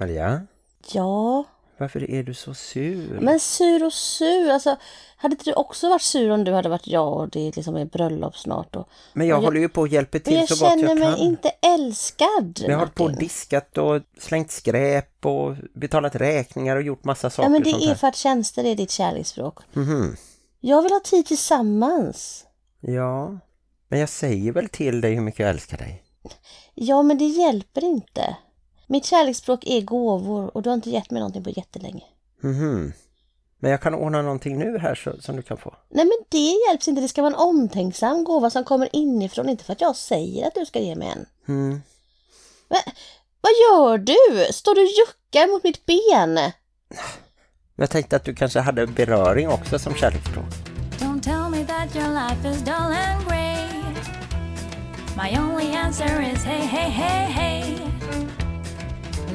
Maria, Ja, varför är du så sur? men sur och sur. Alltså, hade inte du också varit sur om du hade varit jag och det liksom är bröllop snart? Och... Men jag, jag- håller ju på och hjälper Men till jag så gott känner jag mig kan. inte älskad, Men jag har på och diskat och slängt skräp och betalat räkningar och gjort massa saker. Ja, men det är för att tjänster är ditt kärleksspråk. Mhm. Jag vill ha tid tillsammans. Ja, men jag säger väl till dig hur mycket jag älskar dig. Ja, men det hjälper inte. Mitt kärleksspråk är gåvor och du har inte gett mig någonting på jättelänge. Mhm. Men jag kan ordna någonting nu här så, som du kan få. Nej, men det hjälps inte. Det ska vara en omtänksam gåva som kommer inifrån, inte för att jag säger att du ska ge mig en. Mm. Men, vad gör du? Står du och juckar mot mitt ben? Jag tänkte att du kanske hade beröring också som kärleksspråk. Don't tell me that your life is dull and grey. My only answer is hey, hey, hey, hey.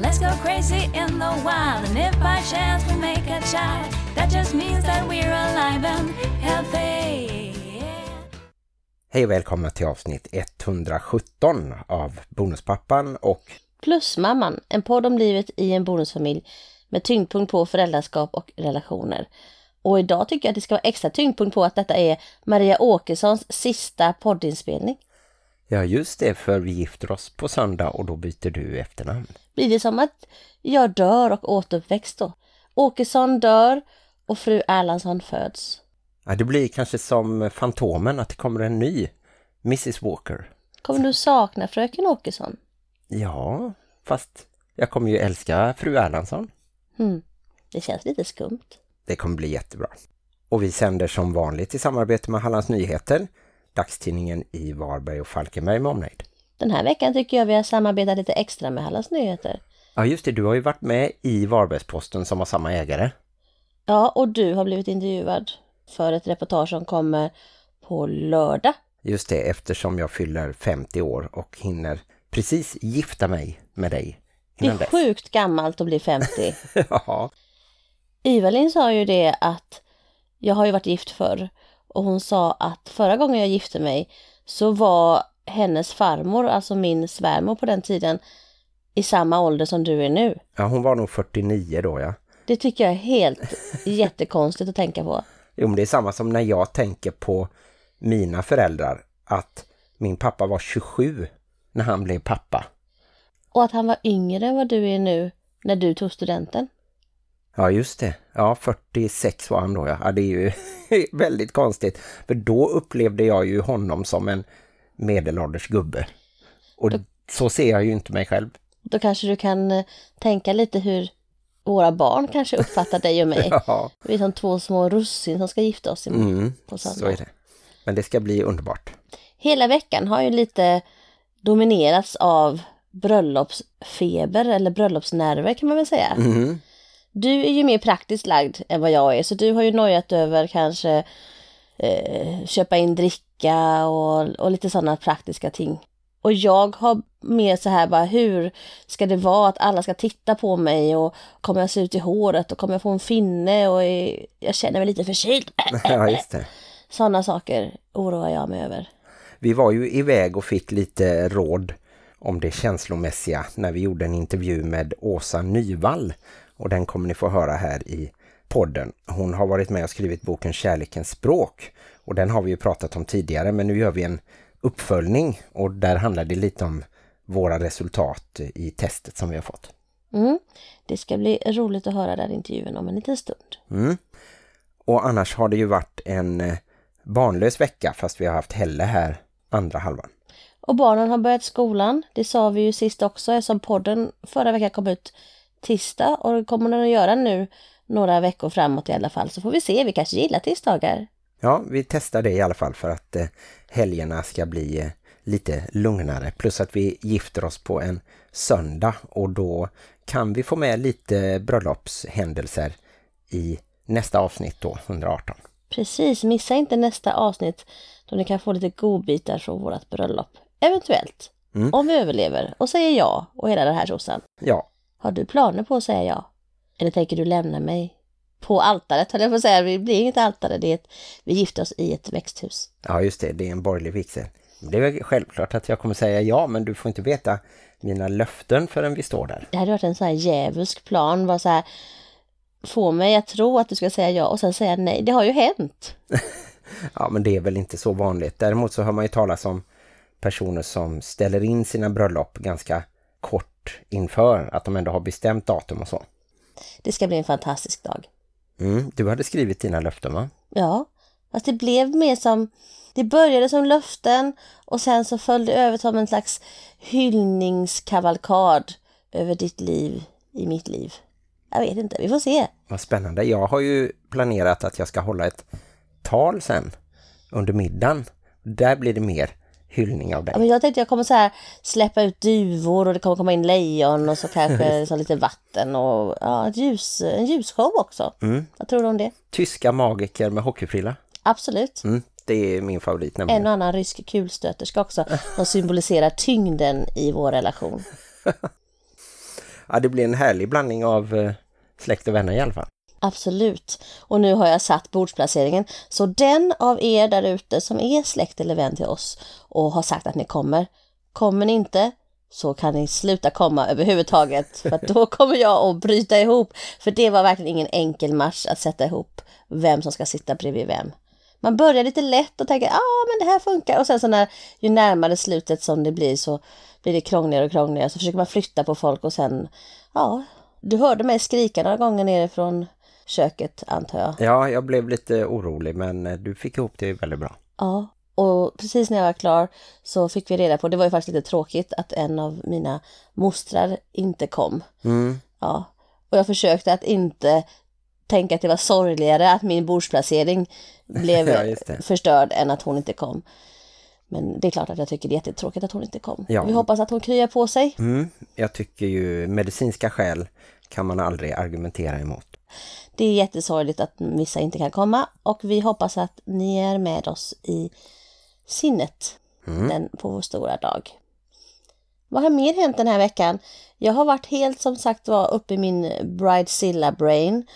Let's go crazy in the wild, and if by chance we make a child, that just means that we're alive and healthy. Hej och välkomna till avsnitt 117 av Bonuspappan och Plusmamman, en podd om livet i en bonusfamilj med tyngdpunkt på föräldraskap och relationer. Och idag tycker jag att det ska vara extra tyngdpunkt på att detta är Maria Åkessons sista poddinspelning. Ja just det för vi gifter oss på söndag och då byter du efternamn. Blir det som att jag dör och återuppväxt då? Åkesson dör och fru Erlandsson föds. Ja, det blir kanske som Fantomen att det kommer en ny Mrs Walker. Kommer du sakna fröken Åkesson? Ja, fast jag kommer ju älska fru Erlandsson. Hmm. Det känns lite skumt. Det kommer bli jättebra. Och vi sänder som vanligt i samarbete med Hallands Nyheter, dagstidningen i Varberg och Falkenberg med omnejd. Den här veckan tycker jag vi har samarbetat lite extra med Hallands Nyheter. Ja just det, du har ju varit med i Varbergsposten som har samma ägare. Ja, och du har blivit intervjuad för ett reportage som kommer på lördag. Just det, eftersom jag fyller 50 år och hinner precis gifta mig med dig Det är dess. sjukt gammalt att bli 50. ja, Ivalin sa ju det att jag har ju varit gift förr och hon sa att förra gången jag gifte mig så var hennes farmor, alltså min svärmor på den tiden, i samma ålder som du är nu. ja, hon var nog 49 då ja. Det tycker jag är helt jättekonstigt att tänka på. Jo, men det är samma som när jag tänker på mina föräldrar att min pappa var 27 när han blev pappa. Och att han var yngre än vad du är nu när du tog studenten. Ja, just det. Ja, 46 var han då. Ja, ja det är ju väldigt konstigt. För då upplevde jag ju honom som en medelålders gubbe. Och så ser jag ju inte mig själv. Då kanske du kan eh, tänka lite hur våra barn kanske uppfattar dig och mig. Ja, Vi är som två små russin som ska gifta oss imorgon mm, på så söndag. är det. Men det ska bli underbart. Hela veckan har ju lite dominerats av bröllopsfeber eller bröllopsnerver kan man väl säga. Mm. Du är ju mer praktiskt lagd än vad jag är så du har ju nojat över kanske eh, köpa in dricka och, och lite sådana praktiska ting. Och jag har mer så här bara hur ska det vara att alla ska titta på mig och kommer jag se ut i håret och kommer jag få en finne och är, jag känner mig lite förkyld. Ja, just det. Sådana saker oroar jag mig över. Vi var ju iväg och fick lite råd om det känslomässiga när vi gjorde en intervju med Åsa Nyvall. Och den kommer ni få höra här i podden. Hon har varit med och skrivit boken Kärlekens språk. Och den har vi ju pratat om tidigare men nu gör vi en uppföljning. Och där handlar det lite om våra resultat i testet som vi har fått. Mm. Det ska bli roligt att höra den intervjun om en liten stund. Mm. Och annars har det ju varit en eh, barnlös vecka fast vi har haft Helle här andra halvan. Och barnen har börjat skolan. Det sa vi ju sist också eftersom podden förra veckan kom ut tisdag och det kommer den att göra nu några veckor framåt i alla fall. Så får vi se, vi kanske gillar tisdagar. Ja, vi testar det i alla fall för att eh, helgerna ska bli eh, lite lugnare. Plus att vi gifter oss på en söndag och då kan vi få med lite bröllopshändelser i nästa avsnitt då, 118. Precis, missa inte nästa avsnitt då ni kan få lite godbitar från vårt bröllop. Eventuellt. Mm. Om vi överlever och säger ja och hela den här tjosan. Ja, Har du planer på att säga ja? Eller tänker du lämna mig på altaret? Höll jag på att säga, det blir inget altare, det är ett, vi gifter oss i ett växthus. ja just det, det är en borgerlig vigsel. Det är självklart att jag kommer säga ja, men du får inte veta mina löften förrän vi står där. Det hade varit en sån här djävulsk plan, var så här, få mig att tro att du ska säga ja och sen säga nej. Det har ju hänt. Ja, men det är väl inte så vanligt. Däremot så hör man ju talas om personer som ställer in sina bröllop ganska kort inför att de ändå har bestämt datum och så. Det ska bli en fantastisk dag. Mm, du hade skrivit dina löften va? Ja, fast det blev mer som... Det började som löften och sen så följde det över som en slags hyllningskavalkad över ditt liv i mitt liv. Jag vet inte, vi får se. Vad spännande. Jag har ju planerat att jag ska hålla ett tal sen under middagen. Där blir det mer hyllning av Ja, dig. men jag tänkte jag kommer så här släppa ut duvor och det kommer komma in lejon och så kanske så lite vatten och ja, ljus, en ljusshow också. Mm. Vad tror du om det? Tyska magiker med hockeyfrilla. Absolut. Mm, det är min favorit nämligen. En och annan rysk kulstöterska också som symboliserar tyngden i vår relation. Ja, det blir en härlig blandning av eh, släkt och vänner i alla fall. Absolut. Och nu har jag satt bordsplaceringen. Så den av er där ute som är släkt eller vän till oss och har sagt att ni kommer, kommer ni inte så kan ni sluta komma överhuvudtaget. För då kommer jag att bryta ihop. För det var verkligen ingen enkel match att sätta ihop vem som ska sitta bredvid vem. Man börjar lite lätt och tänker ja ah, men det här funkar. Och sen så när ju närmare slutet som det blir så blir det krångligare och krångligare. Så försöker man flytta på folk och sen ja, du hörde mig skrika några gånger nerifrån köket antar jag. Ja, jag blev lite orolig men eh, du fick ihop det väldigt bra. Ja, och precis när jag var klar så fick vi reda på, det var ju faktiskt lite tråkigt att en av mina mostrar inte kom. Mm. Ja, och jag försökte att inte tänka att det var sorgligare att min bordsplacering blev Ja, förstörd än att hon inte kom. Men det är klart att jag tycker det är jättetråkigt att hon inte kom. Ja. Vi hoppas att hon kryar på sig. Mm. Jag tycker ju medicinska skäl kan man aldrig argumentera emot. Det är jättesorgligt att vissa inte kan komma och vi hoppas att ni är med oss i sinnet den, på vår stora dag. Vad har mer hänt den här veckan? Jag har varit helt som sagt var uppe i min Bridezilla brain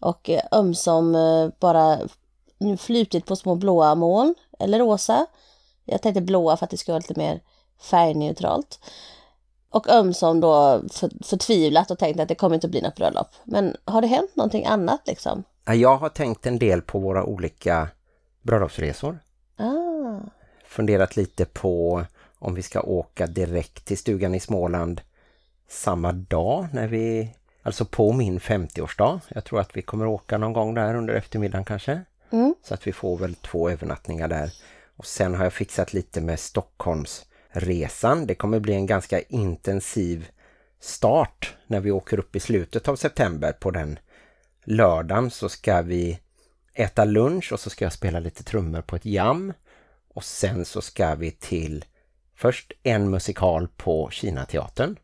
och eh, ömsom eh, bara flutit på små blåa moln eller rosa. Jag tänkte blåa för att det ska vara lite mer färgneutralt. Och ömsom då för, förtvivlat och tänkt att det kommer inte bli något bröllop. Men har det hänt någonting annat liksom? Ja, Jag har tänkt en del på våra olika bröllopsresor. Ah, Funderat lite på om vi ska åka direkt till stugan i Småland samma dag när vi, alltså på min 50-årsdag. Jag tror att vi kommer åka någon gång där under eftermiddagen kanske. Mm. Så att vi får väl två övernattningar där. Och sen har jag fixat lite med Stockholmsresan. Det kommer bli en ganska intensiv start när vi åker upp i slutet av september på den lördagen så ska vi äta lunch och så ska jag spela lite trummor på ett jam. Och sen så ska vi till först en musikal på Kina-teatern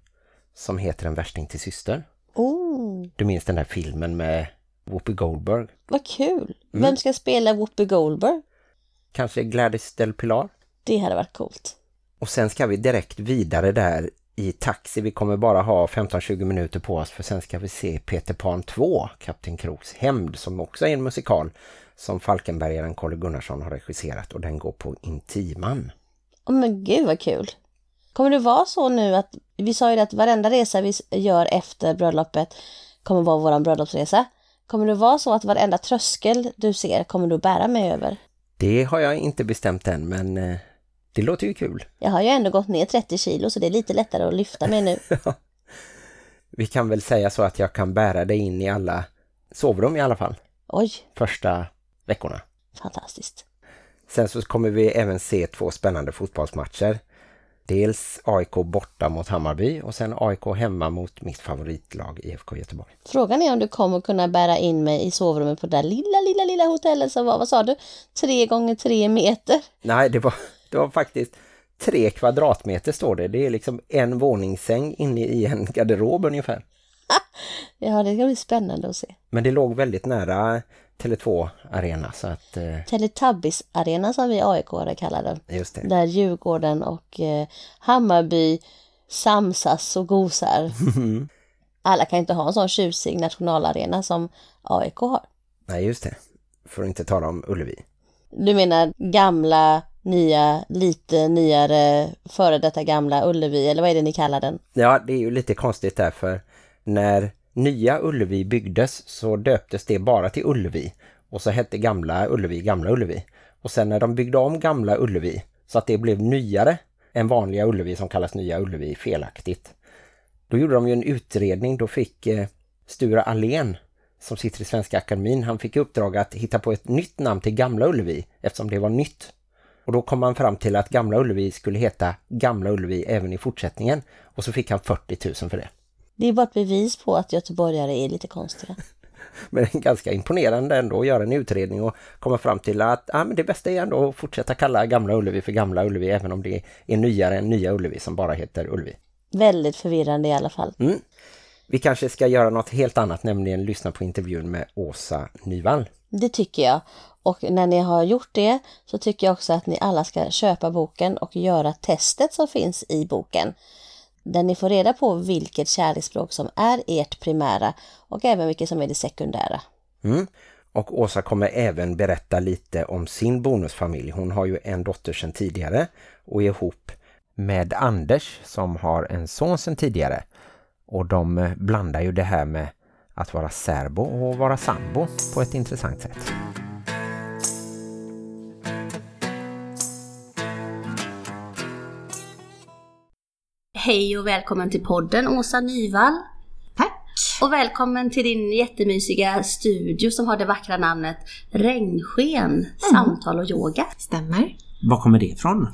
som heter En värsting till syster. oh, Du minns den där filmen med Whoopi Goldberg? vad kul! Vem ska spela Whoopi Goldberg? Kanske Gladys Del Pilar? Det hade varit coolt. Och sen ska vi direkt vidare där i taxi. Vi kommer bara ha 15-20 minuter på oss för sen ska vi se Peter Pan 2, Kapten Kroks hämnd som också är en musikal som Falkenbergaren Kalle Gunnarsson har regisserat och den går på Intiman. Åh men gud vad kul! Kommer det vara så nu att, vi sa ju att varenda resa vi gör efter bröllopet kommer vara våran bröllopsresa. Kommer det vara så att varenda tröskel du ser kommer du bära mig över? Det har jag inte bestämt än men eh, det låter ju kul. Jag har ju ändå gått ner 30 kilo så det är lite lättare att lyfta mig nu. Vi kan väl säga så att jag kan bära dig in i alla sovrum i alla fall. Oj, Första veckorna. fantastiskt. Sen så kommer vi även se två spännande fotbollsmatcher. Dels AIK borta mot Hammarby och sen AIK hemma mot mitt favoritlag IFK Göteborg. Frågan är om du kommer kunna bära in mig i sovrummet på det där lilla, lilla, lilla hotellet som var, vad sa du? Tre gånger tre meter. Nej, det var, det var faktiskt tre kvadratmeter står det. Det är liksom en våningssäng inne i en garderob ungefär. Ja, det ska bli spännande att se. Men det låg väldigt nära Tele2 Arena så att eh, Teletubbies-arena som vi AIK kallar den. just det. Där Djurgården och eh, Hammarby samsas och gosar. Alla kan inte ha en sån tjusig nationalarena som AIK har. Nej, just det. För att inte tala om Ullevi. Du menar gamla nya, lite nyare, före detta gamla Ullevi, eller vad är det ni kallar den? Ja, det är ju lite konstigt därför när nya Ullevi byggdes så döptes det bara till Ullevi och så hette gamla Ullevi Gamla Ullevi. Och sen när de byggde om Gamla Ullevi så att det blev nyare än vanliga Ullevi som kallas Nya Ullevi felaktigt. Då gjorde de ju en utredning, då fick eh, Stura Allén som sitter i Svenska Akademin, han fick uppdrag att hitta på ett nytt namn till Gamla Ullevi eftersom det var nytt. Och då kom man fram till att Gamla Ullevi skulle heta Gamla Ullevi även i fortsättningen. Och så fick han 40 000 för det. Det är bara ett bevis på att göteborgare är lite konstiga. Men ganska imponerande ändå att göra en utredning och komma fram till att ah, men det bästa är ändå att fortsätta kalla Gamla Ullevi för Gamla Ullevi även om det är nyare än Nya Ullevi som bara heter Ullevi. Väldigt förvirrande i alla fall. Mm. Vi kanske ska göra något helt annat, nämligen lyssna på intervjun med Åsa Nyvall. Det tycker jag. Och när ni har gjort det så tycker jag också att ni alla ska köpa boken och göra testet som finns i boken. Där ni får reda på vilket kärleksspråk som är ert primära och även vilket som är det sekundära. Mm. Och Åsa kommer även berätta lite om sin bonusfamilj. Hon har ju en dotter sedan tidigare och är ihop med Anders som har en son sedan tidigare. Och de eh, blandar ju det här med att vara särbo och vara sambo på ett intressant sätt. Hej och välkommen till podden Åsa Nyvall. Tack! Och välkommen till din jättemysiga studio som har det vackra namnet Regnsken, samtal och yoga. Stämmer. Var kommer det ifrån?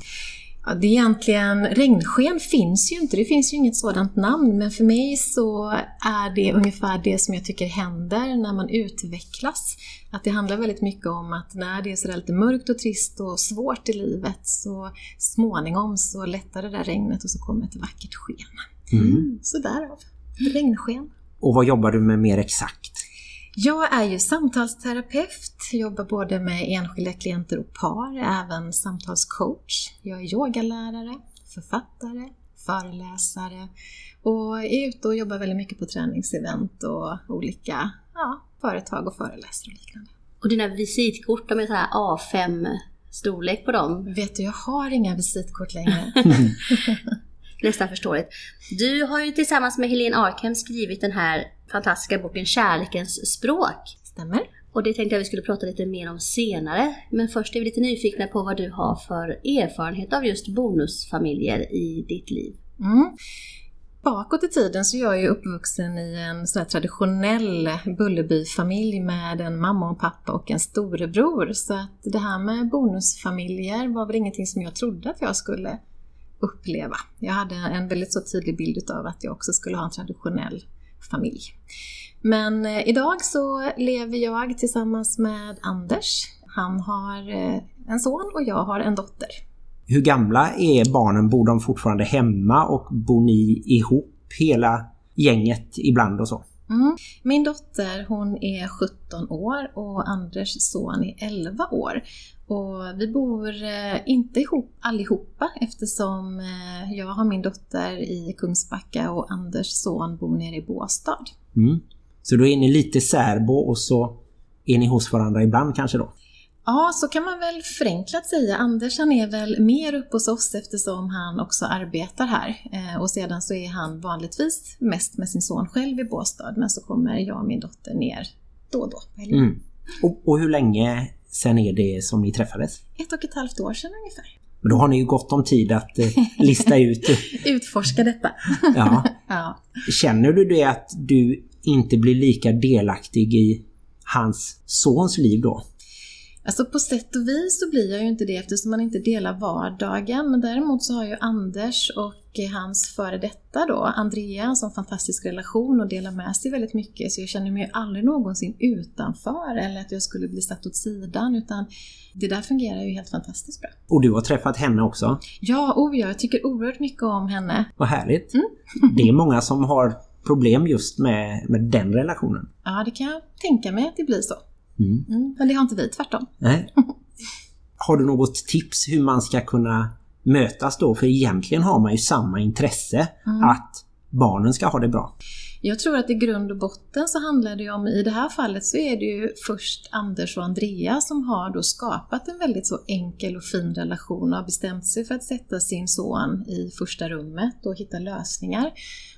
Ja, det är egentligen, regnsken finns ju inte, det finns ju inget sådant namn, men för mig så är det ungefär det som jag tycker händer när man utvecklas. Att det handlar väldigt mycket om att när det är sådär lite mörkt och trist och svårt i livet så småningom så lättar det där regnet och så kommer ett vackert sken. Mm. Så därav, regnsken. Och vad jobbar du med mer exakt? Jag är ju samtalsterapeut, jobbar både med enskilda klienter och par, även samtalscoach. Jag är yogalärare, författare, föreläsare och är ute och jobbar väldigt mycket på träningsevent och olika ja, företag och föreläsare och liknande. Och dina visitkort, de är så här A5 storlek på dem. Vet du, jag har inga visitkort längre. Nästan förståeligt. Du har ju tillsammans med Helene Arkem skrivit den här fantastiska boken Kärlekens språk. Stämmer? Och det tänkte jag vi skulle prata lite mer om senare. Men först är vi lite nyfikna på vad du har för erfarenhet av just bonusfamiljer i ditt liv. Mm. Bakåt i tiden så är jag uppvuxen i en sån här traditionell Bullerbyfamilj med en mamma och pappa och en storebror. Så att det här med bonusfamiljer var väl ingenting som jag trodde att jag skulle uppleva. Jag hade en väldigt så tydlig bild av att jag också skulle ha en traditionell familj. Men eh, idag så lever jag tillsammans med Anders. Han har eh, en son och jag har en dotter. Hur gamla är barnen? Bor de fortfarande hemma och bor ni ihop hela gänget ibland och så? Mm. Min dotter hon är 17 år och Anders son är 11 år. Och vi bor eh, inte ihop allihopa eftersom eh, jag har min dotter i Kungsbacka och Anders son bor nere i Båstad. Mm. Så då är ni lite särbo och så är ni hos varandra ibland kanske då? Ja, så kan man väl förenklat säga. Anders han är väl mer uppe hos oss eftersom han också arbetar här. Eh, och sedan så är han vanligtvis mest med sin son själv i Båstad. Men så kommer jag och min dotter ner då och då. Mm. Och, och hur länge sen är det som ni träffades? Ett och ett halvt år sedan ungefär. Men då har ni ju gott om tid att eh, lista ut. Utforska detta. Ja. ja. Känner du det att du inte blir lika delaktig i hans sons liv då? Alltså på sätt och vis så blir jag ju inte det eftersom man inte delar vardagen. Men däremot så har ju Anders och hans före detta då, Andrea, en sån fantastisk relation och delar med sig väldigt mycket. Så jag känner mig ju aldrig någonsin utanför eller att jag skulle bli satt åt sidan. Utan det där fungerar ju helt fantastiskt bra. Och du har träffat henne också? Ja, oh ja, jag tycker oerhört mycket om henne. Vad härligt. Det är många som har problem just med, med den relationen. Ja, det kan jag tänka mig att det blir så. Mm. Mm, men det har inte vi, tvärtom. Nej. Har du något tips hur man ska kunna mötas då? För egentligen har man ju samma intresse att barnen ska ha det bra. Jag tror att i grund och botten så handlar det om, i det här fallet så är det ju först Anders och Andrea som har då skapat en väldigt så enkel och fin relation och har bestämt sig för att sätta sin son i första rummet och hitta lösningar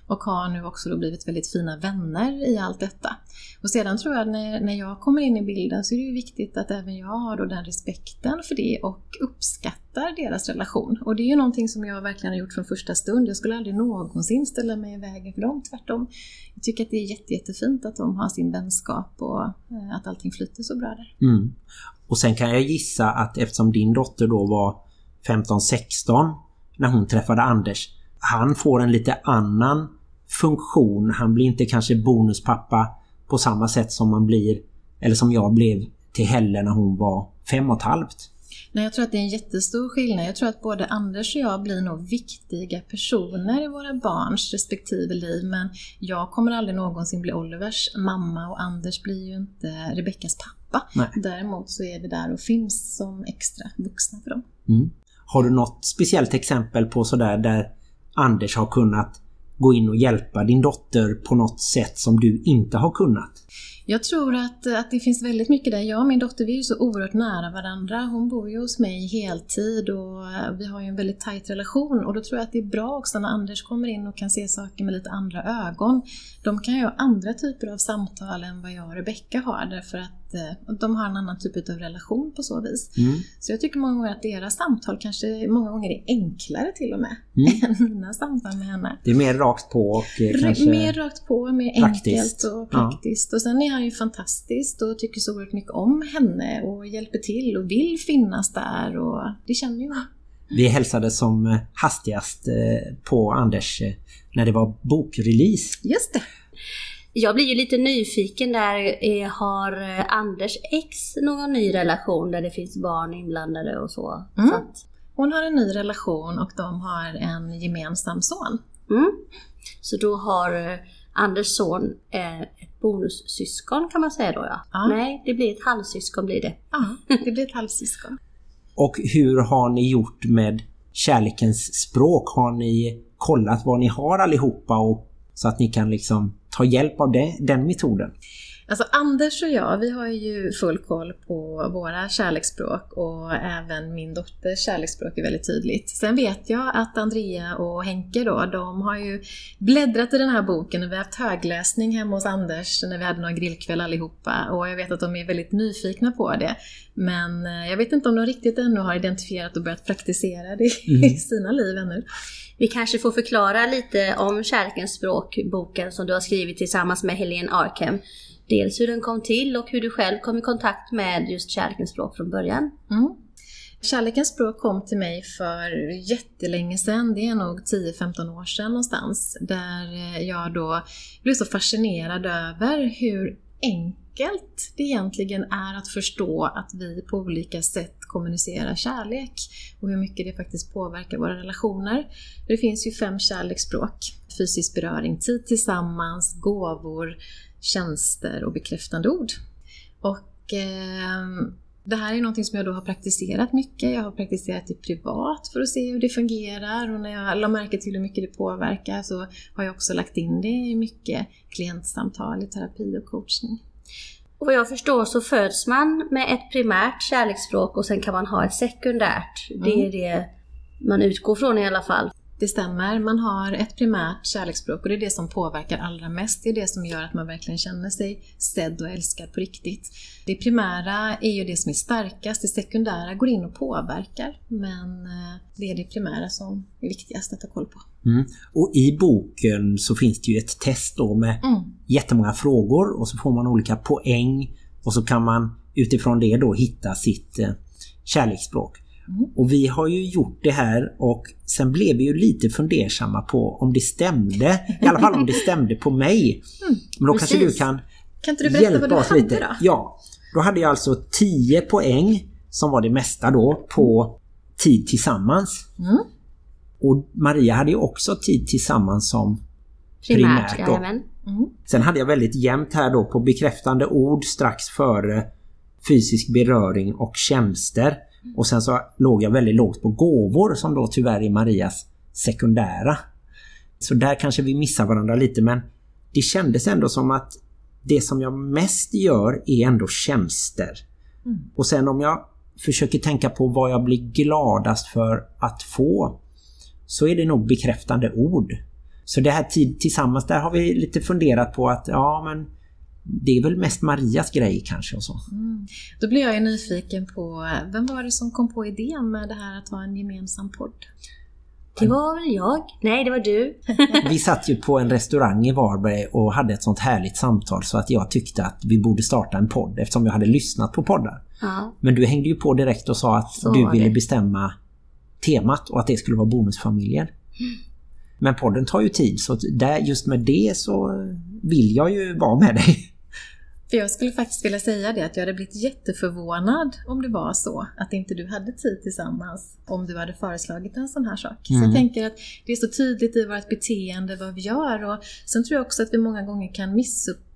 och har nu också då blivit väldigt fina vänner i allt detta. Och sedan tror jag när, när jag kommer in i bilden så är det ju viktigt att även jag har då den respekten för det och uppskattar deras relation. Och det är ju någonting som jag verkligen har gjort från första stund. Jag skulle aldrig någonsin ställa mig i vägen för dem, tvärtom. Jag tycker att det är jätte, jättefint att de har sin vänskap och eh, att allting flyter så bra där. Mm. Och sen kan jag gissa att eftersom din dotter då var 15-16 när hon träffade Anders han får en lite annan funktion. Han blir inte kanske bonuspappa på samma sätt som man blir eller som jag blev till Helle när hon var fem och ett halvt. Nej, jag tror att det är en jättestor skillnad. Jag tror att både Anders och jag blir nog viktiga personer i våra barns respektive liv. Men jag kommer aldrig någonsin bli Olivers mamma och Anders blir ju inte Rebeckas pappa. Nej. Däremot så är vi där och finns som extra vuxna för dem. Mm. Har du något speciellt exempel på sådär där Anders har kunnat gå in och hjälpa din dotter på något sätt som du inte har kunnat? Jag tror att, att det finns väldigt mycket där. Jag och min dotter vi är ju så oerhört nära varandra. Hon bor ju hos mig heltid och vi har ju en väldigt tajt relation. Och då tror jag att det är bra också när Anders kommer in och kan se saker med lite andra ögon. De kan ju ha andra typer av samtal än vad jag och Rebecka har därför att eh, de har en annan typ av relation på så vis. Mm. Så jag tycker många gånger att deras samtal kanske många gånger är enklare till och med Mm. än mina samtal med henne. Det är mer rakt på och eh, kanske... Mer rakt på, mer praktiskt. enkelt och praktiskt. Och sen är han ju fantastisk och tycker så oerhört mycket om henne och hjälper till och vill finnas där och det känner hon. Vi hälsade som hastigast eh, på Anders när det var bokrelease. Just det. Jag blir ju lite nyfiken där. Eh, Har eh, Anders ex någon ny relation där det finns barn inblandade och så? Mm. så att, Hon har en ny relation och de har en gemensam son. mm. Så då har eh, Anders son ett bonussyskon kan man säga då ja. Ja. Nej, det blir ett halvsyskon blir det. Ja, det blir ett halvsyskon. Och hur har ni gjort med kärlekens språk? Har ni kollat vad ni har allihopa och, så att ni kan liksom ta hjälp av det, den metoden? Alltså Anders och jag, vi har ju full koll på våra kärleksspråk och även min dotters kärleksspråk är väldigt tydligt. Sen vet jag att Andrea och Henke då, de har ju bläddrat i den här boken och vi har haft högläsning hemma hos Anders när vi hade några grillkväll allihopa och jag vet att de är väldigt nyfikna på det. Men eh, jag vet inte om de riktigt ännu har identifierat och börjat praktisera det i sina liv ännu. Vi kanske får förklara lite om Kärlekens språk, boken som du har skrivit tillsammans med Helene Arkem. Dels hur den kom till och hur du själv kom i kontakt med just Kärlekens språk från början. Mm. Kärlekens språk kom till mig för jättelänge sedan, det är nog 10-15 år sedan någonstans, där eh, jag då blev så fascinerad över hur enkelt det egentligen är att förstå att vi på olika sätt kommunicerar kärlek och hur mycket det faktiskt påverkar våra relationer. Det finns ju fem kärleksspråk. Fysisk beröring, tid tillsammans, gåvor, tjänster och bekräftande ord. Och eh, det här är någonting som jag då har praktiserat mycket. Jag har praktiserat det privat för att se hur det fungerar och när jag la märke till hur mycket det påverkar så har jag också lagt in det i mycket klientsamtal i terapi och coachning. Och vad jag förstår så föds man med ett primärt kärleksspråk och sen kan man ha ett sekundärt. Det är det man utgår från i alla fall. Det stämmer, man har ett primärt kärleksspråk och det är det som påverkar allra mest. Det är det som gör att man verkligen känner sig sedd och älskad på riktigt. Det primära är ju det som är starkast, det sekundära går in och påverkar. Men eh, det är det primära som är viktigast att ha koll på. Mm. Och i boken så finns det ju ett test då med Mm. jättemånga frågor och så får man olika poäng och så kan man utifrån det då hitta sitt eh, kärleksspråk. Mm. Och vi har ju gjort det här och sen blev vi ju lite fundersamma på om det stämde. I alla fall om det stämde på mig. Men då kanske du precis. kan Kan inte du berätta vad hjälpa du oss hade lite. då? Ja, då hade jag alltså 10 poäng som var det mesta då på tid tillsammans. Mm. Och Maria hade ju också tid tillsammans som Primärt, Primärt då. Mm. Sen hade jag väldigt jämnt här då på bekräftande ord strax före fysisk beröring och tjänster. Och sen så låg jag väldigt lågt på gåvor som då tyvärr är Marias sekundära. Så där kanske vi missar varandra lite men det kändes ändå som att det som jag mest gör är ändå tjänster. Och sen om jag försöker tänka på vad jag blir gladast för att få så är det nog bekräftande ord. Så det här tid tillsammans, där har vi lite funderat på att ja men det är väl mest Marias grej kanske och så. Då blir jag ju nyfiken på, vem var det som kom på idén med det här att ha en gemensam podd? Det var väl jag? Nej, det var du. Vi satt ju på en restaurang i Varberg och hade ett sånt härligt samtal så att jag tyckte att vi borde starta en podd eftersom jag hade lyssnat på poddar. Ja. Men du hängde ju på direkt och sa att Så du ville det. bestämma temat och att det skulle vara bonusfamiljer. Men podden tar ju tid så där, just med det så vill jag ju vara med dig. För jag skulle faktiskt vilja säga det att jag hade blivit jätteförvånad om det var så att inte du hade tid tillsammans om du hade föreslagit en sån här sak. Så Mm. jag tänker att det är så tydligt i vårt beteende vad vi gör och sen tror jag också att vi många gånger kan missuppfatta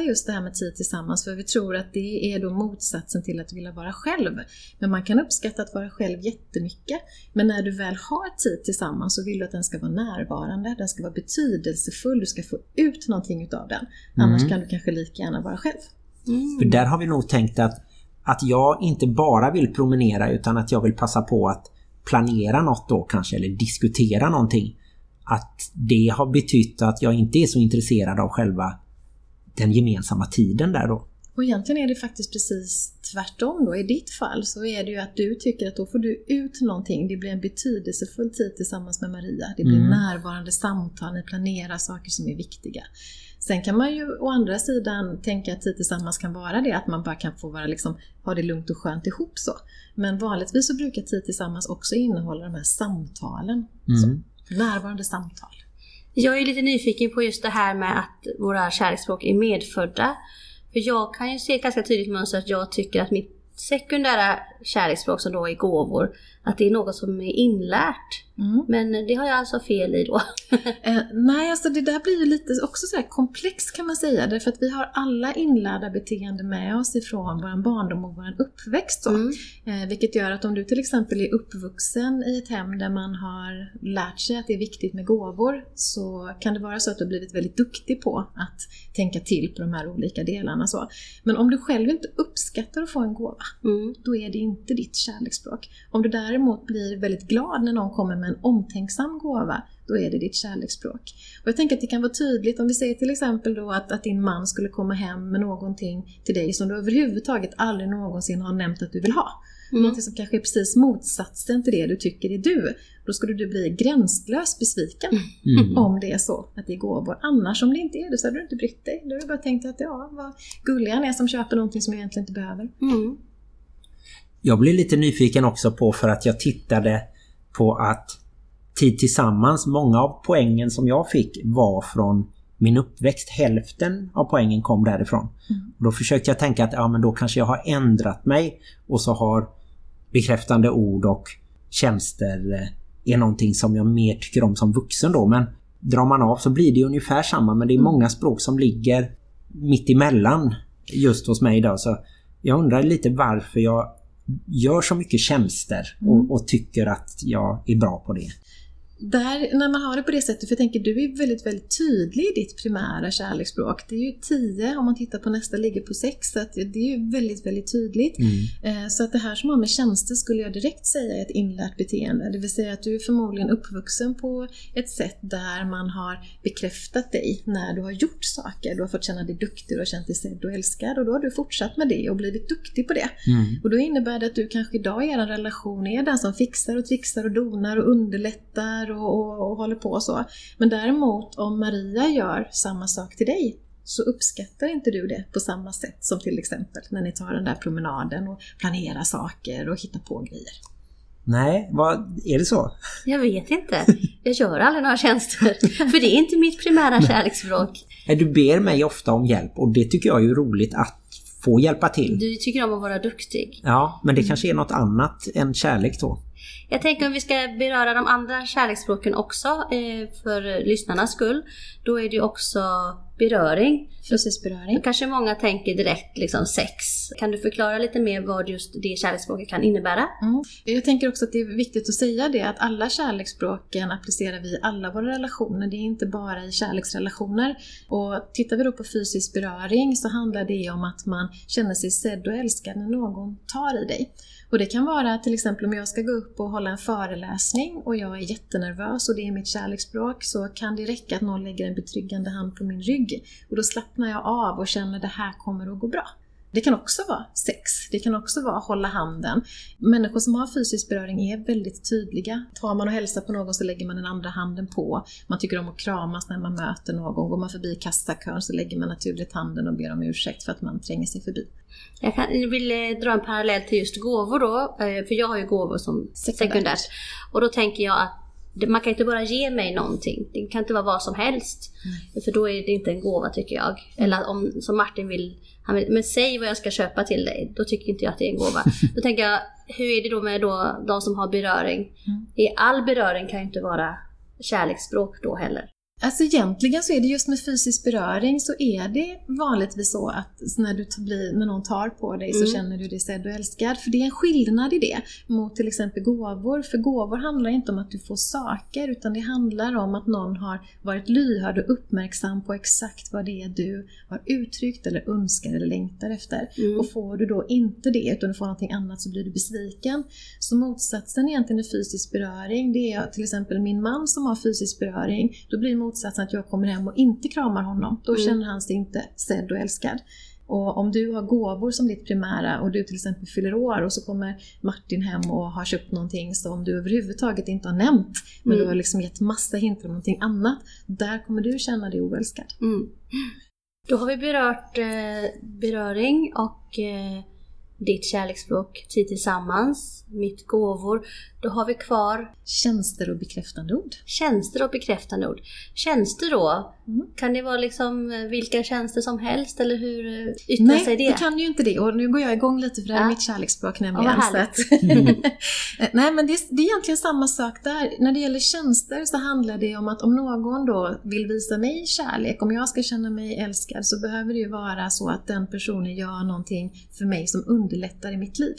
just det här med tid tillsammans för vi tror att det är då motsatsen till att vilja vara själv. Men man kan uppskatta att vara själv jättemycket men när du väl har tid tillsammans så vill du att den ska vara närvarande, den ska vara betydelsefull, du ska få ut någonting utav den. Annars Mm. kan du kanske lika gärna vara själv. För där har vi nog tänkt att, att jag inte bara vill promenera utan att jag vill passa på att planera något då kanske eller diskutera någonting. Att det har betytt att jag inte är så intresserad av själva den gemensamma tiden där då. Och egentligen är det faktiskt precis tvärtom då. I ditt fall så är det ju att du tycker att då får du ut någonting. Det blir en betydelsefull tid tillsammans med Maria. Det blir Mm. närvarande samtal, ni planerar saker som är viktiga. Sen kan man ju å andra sidan tänka att tid tillsammans kan vara det, att man bara kan få vara liksom, ha det lugnt och skönt ihop så. Men vanligtvis så brukar tid tillsammans också innehålla de här samtalen. Mm. Så, närvarande samtal. Jag är lite nyfiken på just det här med att våra kärleksspråk är medfödda. För jag kan ju se ett ganska tydligt mönster att jag tycker att mitt sekundära kärleksspråk som då är gåvor, att det är något som är inlärt. Mm. Men det har jag alltså fel i då. Eh, nej, alltså det där blir ju lite också sådär komplext kan man säga. Därför att vi har alla inlärda beteenden med oss ifrån vår barndom och vår uppväxt. Så. Mm. Eh, vilket gör att om du till exempel är uppvuxen i ett hem där man har lärt sig att det är viktigt med gåvor så kan det vara så att du har blivit väldigt duktig på att tänka till på de här olika delarna. Så. Men om du själv inte uppskattar att få en gåva, Mm. då är det inte ditt kärleksspråk. Om du däremot blir väldigt glad när någon kommer med en omtänksam gåva, då är det ditt kärleksspråk. Och jag tänker att det kan vara tydligt om vi säger till exempel då att, att din man skulle komma hem med någonting till dig som du överhuvudtaget aldrig någonsin har nämnt att du vill ha. Mm. Någonting som kanske är precis motsatsen till det du tycker är du. Då skulle du bli gränslöst besviken Mm. om det är så att det är gåvor. Annars om det inte är det så hade du inte brytt dig. Då hade du bara tänkt att ja, vad gullig han är som köper någonting som jag egentligen inte behöver. Mm. Jag blev lite nyfiken också på för att jag tittade på att tid tillsammans, många av poängen som jag fick var från min uppväxt. Hälften av poängen kom därifrån. Och då försökte jag tänka att ja, men då kanske jag har ändrat mig och så har bekräftande ord och tjänster eh, är någonting som jag mer tycker om som vuxen då. Men drar man av så blir det ungefär samma men det är många språk som ligger mitt emellan just hos mig då. Så jag undrar lite varför jag gör så mycket tjänster och, och tycker att jag är bra på det. Där, när man har det på det sättet, för jag tänker du är väldigt, väldigt tydlig i ditt primära kärleksspråk. Det är ju 10, om man tittar på nästa ligger på 6, så att det är ju väldigt, väldigt tydligt. Eh, Så att det här som har med tjänster skulle jag direkt säga är ett inlärt beteende. Det vill säga att du är förmodligen uppvuxen på ett sätt där man har bekräftat dig när du har gjort saker. Du har fått känna dig duktig, du har känt dig sedd och älskad och då har du fortsatt med det och blivit duktig på det. Mm. Och då innebär det att du kanske idag i er relation är den som fixar och trixar och donar och underlättar och, och, och håller på så. Men däremot om Maria gör samma sak till dig så uppskattar inte du det på samma sätt som till exempel när ni tar den där promenaden och planerar saker och hittar på grejer. Nej, vad, är det så? Jag vet inte. Jag gör aldrig några tjänster. För det är inte mitt primära kärleksspråk. Nej, Du ber mig ofta om hjälp och det tycker jag är roligt att få hjälpa till. Du tycker om att vara duktig. Ja, men det kanske är något annat än kärlek då. Jag tänker om vi ska beröra de andra kärleksspråken också eh, för lyssnarnas skull. Då är det ju också beröring. Fysisk beröring. Då kanske många tänker direkt liksom sex. Kan du förklara lite mer vad just det kärleksspråket kan innebära? Mm. Jag tänker också att det är viktigt att säga det att alla kärleksspråken applicerar vi i alla våra relationer. Det är inte bara i kärleksrelationer. Och tittar vi då på fysisk beröring så handlar det om att man känner sig sedd och älskad när någon tar i dig. Och det kan vara till exempel om jag ska gå upp och hålla en föreläsning och jag är jättenervös och det är mitt kärleksspråk så kan det räcka att någon lägger en betryggande hand på min rygg och då slappnar jag av och känner att det här kommer att gå bra. Det kan också vara sex, det kan också vara hålla handen. Människor som har fysisk beröring är väldigt tydliga. Tar man och hälsar på någon så lägger man den andra handen på. Man tycker om att kramas när man möter någon. Går man förbi kassakön så lägger man naturligt handen och ber om ursäkt för att man tränger sig förbi. Jag, kan, vill eh, dra en parallell till just gåvor då, eh, för jag har ju gåvor som Sekundärt. sekundärt. Och då tänker jag att man kan inte bara ge mig någonting. Det kan inte vara vad som helst. För då är det inte en gåva tycker jag. Eller om, som Martin vill, han vill, men säg vad jag ska köpa till dig. Då tycker inte jag att det är en gåva. då tänker jag, hur är det då med då, de som har beröring? I all beröring kan ju inte vara kärleksspråk då heller. Alltså egentligen så är det just med fysisk beröring så är det vanligtvis så att när, du blir, när någon tar på dig så Mm. känner du dig sedd och älskad. För det är en skillnad i det mot till exempel gåvor. För gåvor handlar inte om att du får saker utan det handlar om att någon har varit lyhörd och uppmärksam på exakt vad det är du har uttryckt eller önskar eller längtar efter. Mm. Och får du då inte det utan du får någonting annat så blir du besviken. Så motsatsen egentligen i fysisk beröring, det är till exempel min man som har fysisk beröring. Då blir motsatsen att jag kommer hem och inte kramar honom. Då Mm. känner han sig inte sedd och älskad. Och om du har gåvor som ditt primära och du till exempel fyller år och så kommer Martin hem och har köpt någonting som du överhuvudtaget inte har nämnt. Men Mm. du har liksom gett massa hintar om någonting annat. Där kommer du känna dig oälskad. Mm. Då har vi berört eh, beröring och eh, ditt kärleksspråk, tid tillsammans, mitt gåvor. Då har vi kvar Tjänster och bekräftande ord. tjänster och bekräftande ord. Tjänster då, Mm. kan det vara liksom eh, vilka tjänster som helst eller hur eh, yttrar sig Nej, det? det kan ju inte det. Och nu går jag igång lite för det här Ja. är mitt kärleksspråk nämligen. Ja, att, Nej, men det är, det är egentligen samma sak där. När det gäller tjänster så handlar det om att om någon då vill visa mig kärlek, om jag ska känna mig älskad, så behöver det ju vara så att den personen gör någonting för mig som underlättar underlättar i mitt liv.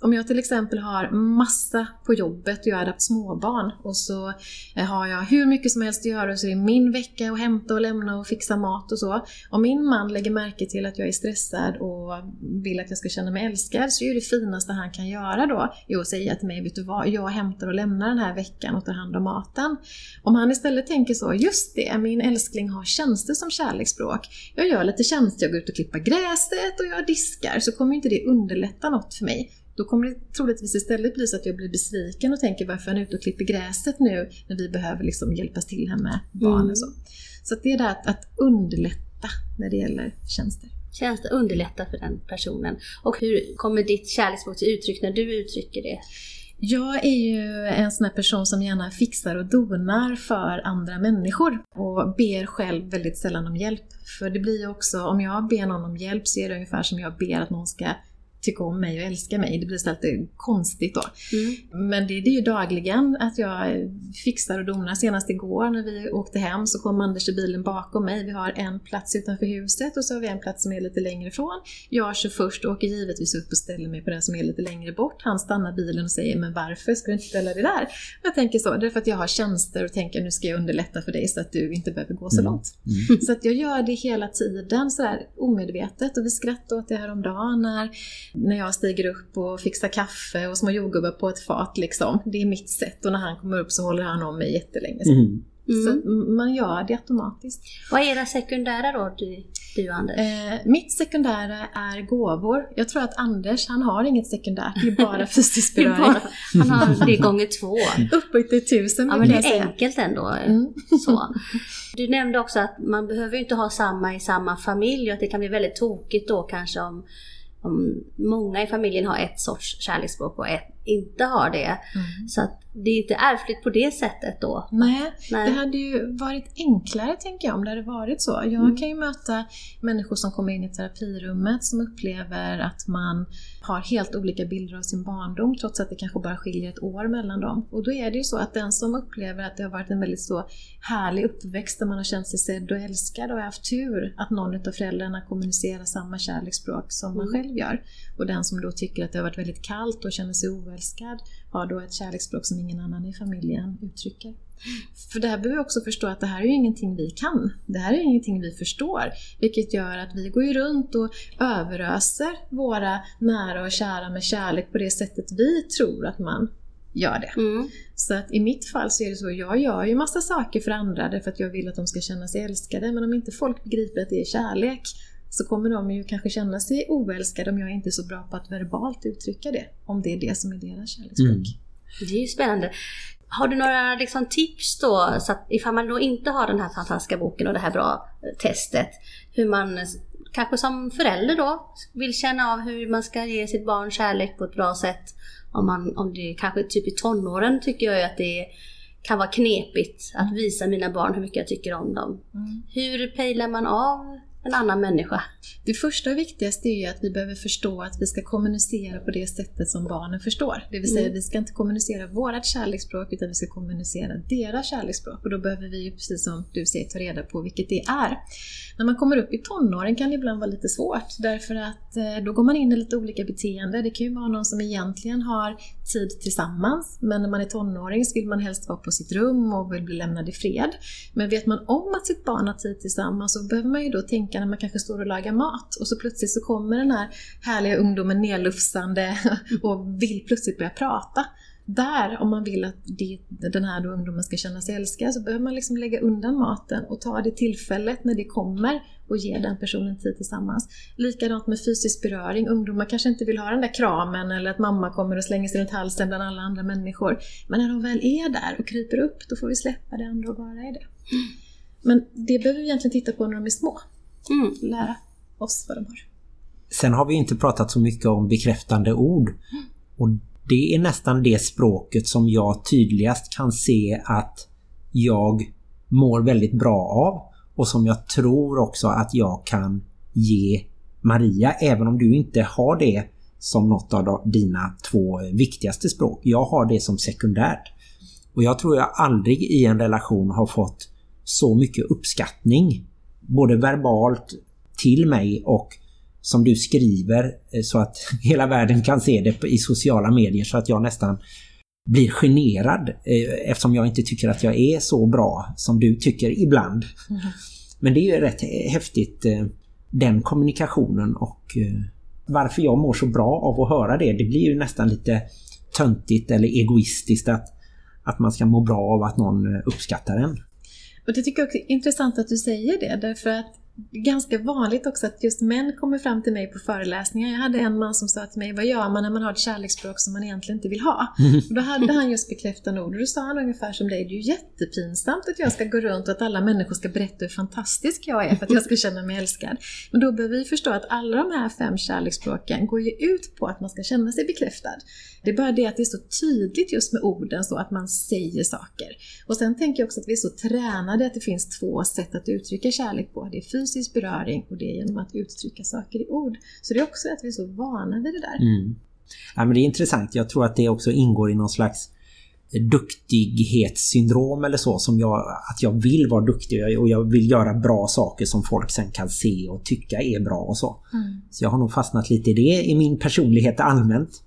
Om jag till exempel har massa på jobbet och jag har haft småbarn och så eh, har jag hur mycket som helst att göra och så är det min vecka att hämta och lämna och fixa mat och så. Om min man lägger märke till att jag är stressad och vill att jag ska känna mig älskad så är det finaste han kan göra då är att säga till mig, vet du vad, jag hämtar och lämnar den här veckan och tar hand om maten. Om han istället tänker så, just det, min älskling har tjänster som kärleksspråk. Jag gör lite tjänster, jag går ut och klipper gräset och jag diskar, så kommer inte det underlätta något för mig. Då kommer det troligtvis istället bli så att jag blir besviken och tänker varför är han ute och klipper gräset nu när vi behöver liksom hjälpas till här med barnen. Mm. Så, så det är det att, att underlätta när det gäller tjänster. Tjänster underlättar för den personen. Och hur kommer ditt kärleksspråk till uttryck när du uttrycker det? Jag är ju en sån här person som gärna fixar och donar för andra människor och ber själv väldigt sällan om hjälp. För det blir ju också, om jag ber någon om hjälp så är det ungefär som jag ber att någon ska tycka om mig och älska mig. Det blir så lite konstigt då. Mm. Men det, det är ju dagligen att jag fixar och donar. Senast igår när vi åkte hem så kom Anders i bilen bakom mig. Vi har en plats utanför huset och så har vi en plats som är lite längre ifrån. Jag kör först och åker givetvis upp och ställer mig på den som är lite längre bort. Han stannar bilen och säger “men varför ska du inte ställa dig där?” Jag tänker så, det är för att jag har tjänster och tänker nu ska jag underlätta för dig så att du inte behöver gå så Mm. långt. Så att jag gör det hela tiden sådär omedvetet och vi skrattade åt det här om dagen när, när jag stiger upp och fixar kaffe och små jordgubbar på ett fat liksom. Det är mitt sätt och när han kommer upp så håller han om mig jättelänge. Mm. Så Mm. man gör det automatiskt. Vad är era sekundära då, du, du Anders? Eh, mitt sekundära är gåvor. Jag tror att Anders, han har inget sekundärt, det är bara fysisk Det beröring. bara, han har det gånger två. Uppåt till tusen Ja men det är säga. enkelt ändå. Mm. Så. Du nämnde också att man behöver inte ha samma i samma familj och att det kan bli väldigt tokigt då kanske om, om många i familjen har ett sorts kärleksspråk och ett inte har det. Mm. Så att det är inte ärftligt på det sättet då. Nej, Nej. det hade ju varit enklare tänker jag om det hade varit så. Jag Mm. kan ju möta människor som kommer in i terapirummet som upplever att man har helt olika bilder av sin barndom trots att det kanske bara skiljer ett år mellan dem. Och då är det ju så att den som upplever att det har varit en väldigt så härlig uppväxt där man har känt sig sedd och älskad och haft tur att någon av föräldrarna kommunicerar samma kärleksspråk som man Mm. själv gör. Och den som då tycker att det har varit väldigt kallt och känner sig oälskad har då ett kärleksspråk som ingen annan i familjen uttrycker. För det här behöver vi också förstå att det här är ju ingenting vi kan. Det här är ingenting vi förstår. Vilket gör att vi går ju runt och överöser våra nära och kära med kärlek på det sättet vi tror att man gör det. Mm. Så att i mitt fall så är det så, jag gör ju massa saker för andra därför att jag vill att de ska känna sig älskade. Men om inte folk begriper att det är kärlek så kommer de ju kanske känna sig oälskade om jag inte är så bra på att verbalt uttrycka det. Om det är det som är deras kärleksspråk. Mm. Det är ju spännande. Har du några liksom, tips då, så att ifall man då inte har den här fantastiska boken och det här bra eh, testet, hur man kanske som förälder då vill känna av hur man ska ge sitt barn kärlek på ett bra sätt. Om, man, om det kanske typ i tonåren tycker jag ju att det kan vara knepigt att visa mina barn hur mycket jag tycker om dem. Mm. Hur pejlar man av en annan människa? Det första och viktigaste är ju att vi behöver förstå att vi ska kommunicera på det sättet som barnen förstår. Det vill säga, Mm. vi ska inte kommunicera vårt kärleksspråk utan vi ska kommunicera deras kärleksspråk. Och då behöver vi ju, precis som du säger, ta reda på vilket det är. När man kommer upp i tonåren kan det ibland vara lite svårt därför att eh, då går man in i lite olika beteenden. Det kan ju vara någon som egentligen har tid tillsammans men när man är tonåring så vill man helst vara på sitt rum och vill bli lämnad i fred. Men vet man om att sitt barn har tid tillsammans så behöver man ju då tänka när man kanske står och lagar mat och så plötsligt så kommer den här härliga ungdomen nedlufsande och vill plötsligt börja prata. Där, om man vill att det, den här ungdomen ska känna sig älskad, så behöver man liksom lägga undan maten och ta det tillfället när det kommer och ge den personen tid tillsammans. Likadant med fysisk beröring. Ungdomar kanske inte vill ha den där kramen eller att mamma kommer och slänger sig runt halsen bland alla andra människor. Men när de väl är där och kryper upp, då får vi släppa det andra och vara i det. Men det behöver vi egentligen titta på när de är små. Mm. Lära oss vad de har. Sen har vi inte pratat så mycket om bekräftande ord. Och det är nästan det språket som jag tydligast kan se att jag mår väldigt bra av. Och som jag tror också att jag kan ge Maria, även om du inte har det som något av dina två viktigaste språk. Jag har det som sekundärt. Och jag tror jag aldrig i en relation har fått så mycket uppskattning. Både verbalt till mig och som du skriver eh, så att hela världen kan se det i sociala medier så att jag nästan blir generad eh, eftersom jag inte tycker att jag är så bra som du tycker ibland. Men det är ju rätt häftigt eh, den kommunikationen och varför jag mår så bra av att höra det. Det blir ju nästan lite töntigt eller egoistiskt att, att man ska må bra av att någon uppskattar en. Och det tycker jag också är intressant att du säger det, därför att ganska vanligt också att just män kommer fram till mig på föreläsningar. Jag hade en man som sa till mig, vad gör man när man har ett kärleksspråk som man egentligen inte vill ha? Och då hade han just bekräftande ord och då sa han ungefär som dig, det är ju jättepinsamt att jag ska gå runt och att alla människor ska berätta hur fantastisk jag är för att jag ska känna mig älskad. Men då behöver vi förstå att alla de här fem kärleksspråken går ju ut på att man ska känna sig bekräftad. Det är bara det att det är så tydligt just med orden så att man säger saker. Och sen tänker jag också att vi är så tränade att det finns två sätt att uttrycka kärlek på. Det är fysisk beröring och det är genom att uttrycka saker i ord. Så det är också att vi är så vana vid det där. Mm. Ja, men det är intressant. Jag tror att det också ingår i någon slags duktighetssyndrom eller så som jag att jag vill vara duktig och jag vill göra bra saker som folk sen kan se och tycka är bra och så. Mm. Så jag har nog fastnat lite i det i min personlighet allmänt.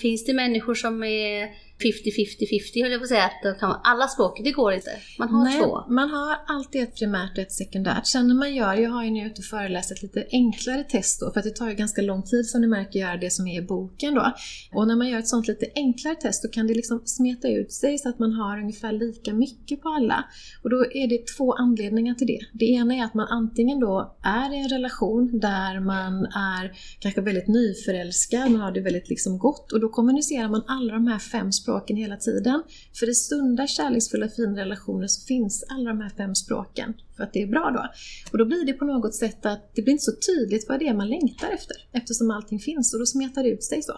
Finns det människor som är 50-50-50 höll jag på att säga. Att då kan alla språk, det går inte. Man har Nej, två. man har alltid ett primärt och ett sekundärt. Sen när man gör, jag har ju nu ute och föreläst ett lite enklare test då, för att det tar ju ganska lång tid som ni märker att göra det som är i boken då. Och när man gör ett sånt lite enklare test då kan det liksom smeta ut sig så att man har ungefär lika mycket på alla. Och då är det två anledningar till det. Det ena är att man antingen då är i en relation där man är kanske väldigt nyförälskad, man har det väldigt liksom gott och då kommunicerar man alla de här fem språken språken hela tiden. För i sunda, kärleksfulla, fina relationer så finns alla de här fem språken för att det är bra då. Och då blir det på något sätt att det blir inte så tydligt vad det är man längtar efter eftersom allting finns och då smetar det ut sig så.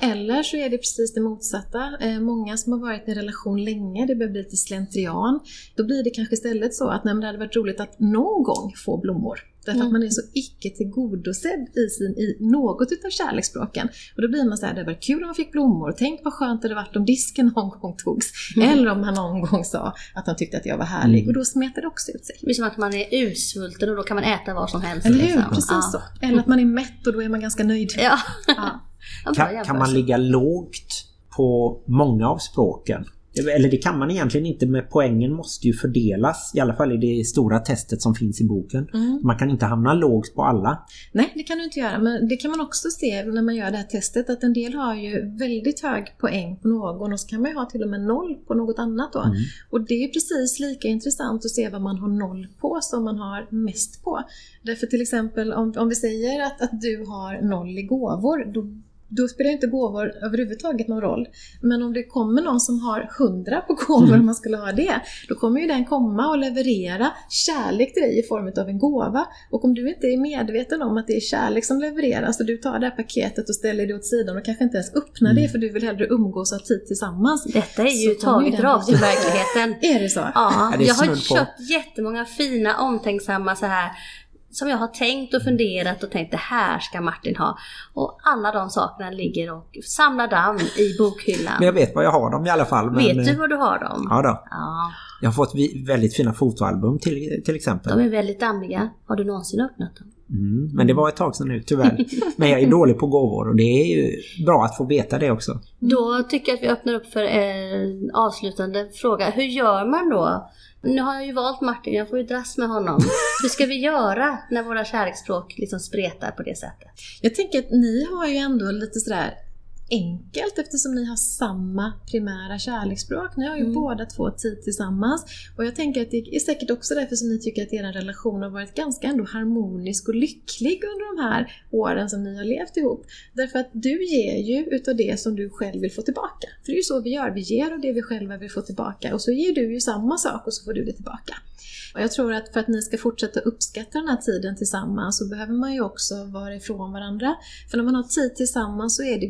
Eller så är det precis det motsatta. Eh, många som har varit i en relation länge, det börjar bli lite slentrian. Då blir det kanske istället så att nej, det hade varit roligt att någon gång få blommor. Därför att man är så icke tillgodosedd i, sin, i något utav kärleksspråken. Och då blir man såhär, det var kul om man fick blommor, tänk vad skönt det hade varit om disken någon gång togs. Mm. Eller om han någon gång sa att han tyckte att jag var härlig. Och då smetar det också ut sig. Det är som att man är utsvulten och då kan man äta vad som helst. Eller hur? liksom. Precis ja. så. Eller att man är mätt och då är man ganska nöjd. Ja. Ja. Kan, kan man ligga lågt på många av språken? Eller det kan man egentligen inte, men poängen måste ju fördelas. I alla fall i det stora testet som finns i boken. Mm. Man kan inte hamna lågt på alla. Nej, det kan du inte göra. Men det kan man också se när man gör det här testet att en del har ju väldigt hög poäng på någon och så kan man ju ha till och med noll på något annat då. Och det är precis lika intressant att se vad man har noll på som man har mest på. Därför till exempel om, om vi säger att, att du har noll i gåvor, då då spelar inte gåvor överhuvudtaget någon roll. Men om det kommer någon som har 100 på gåvor, om man skulle ha det, då kommer ju den komma och leverera kärlek till dig i form av en gåva. Och om du inte är medveten om att det är kärlek som levereras och du tar det här paketet och ställer det åt sidan och kanske inte ens öppnar det för du vill hellre umgås och ha tid tillsammans. Detta är ju taget rakt ur bli- verkligheten. Är det så? Ja, Ja, det är jag har köpt jättemånga fina omtänksamma så här som jag har tänkt och funderat och tänkt det här ska Martin ha. Och alla de sakerna ligger och samlar damm i bokhyllan. Men jag vet vad jag har dem i alla fall. Men, Vet du eh, var du har dem? Ja då. Ja, Jag har fått väldigt fina fotoalbum till, till exempel. de är väldigt dammiga. Har du någonsin öppnat dem? Mm, men det var ett tag sedan nu tyvärr. Men jag är dålig på gåvor och det är ju bra att få veta det också. Då tycker jag att vi öppnar upp för en avslutande fråga. Hur gör man då? Nu har jag ju valt Martin, jag får ju dras med honom. Hur ska vi göra när våra kärleksspråk liksom spretar på det sättet? Jag tänker att ni har ju ändå lite sådär enkelt eftersom ni har samma primära kärleksspråk. Ni har ju Mm. båda två tid tillsammans. Och jag tänker att det är säkert också därför som ni tycker att er relation har varit ganska ändå harmonisk och lycklig under de här åren som ni har levt ihop. Därför att du ger ju utav det som du själv vill få tillbaka. För det är ju så vi gör, vi ger av det vi själva vill få tillbaka. Och så ger du ju samma sak och så får du det tillbaka. Och jag tror att för att ni ska fortsätta uppskatta den här tiden tillsammans så behöver man ju också vara ifrån varandra. För när man har tid tillsammans så är det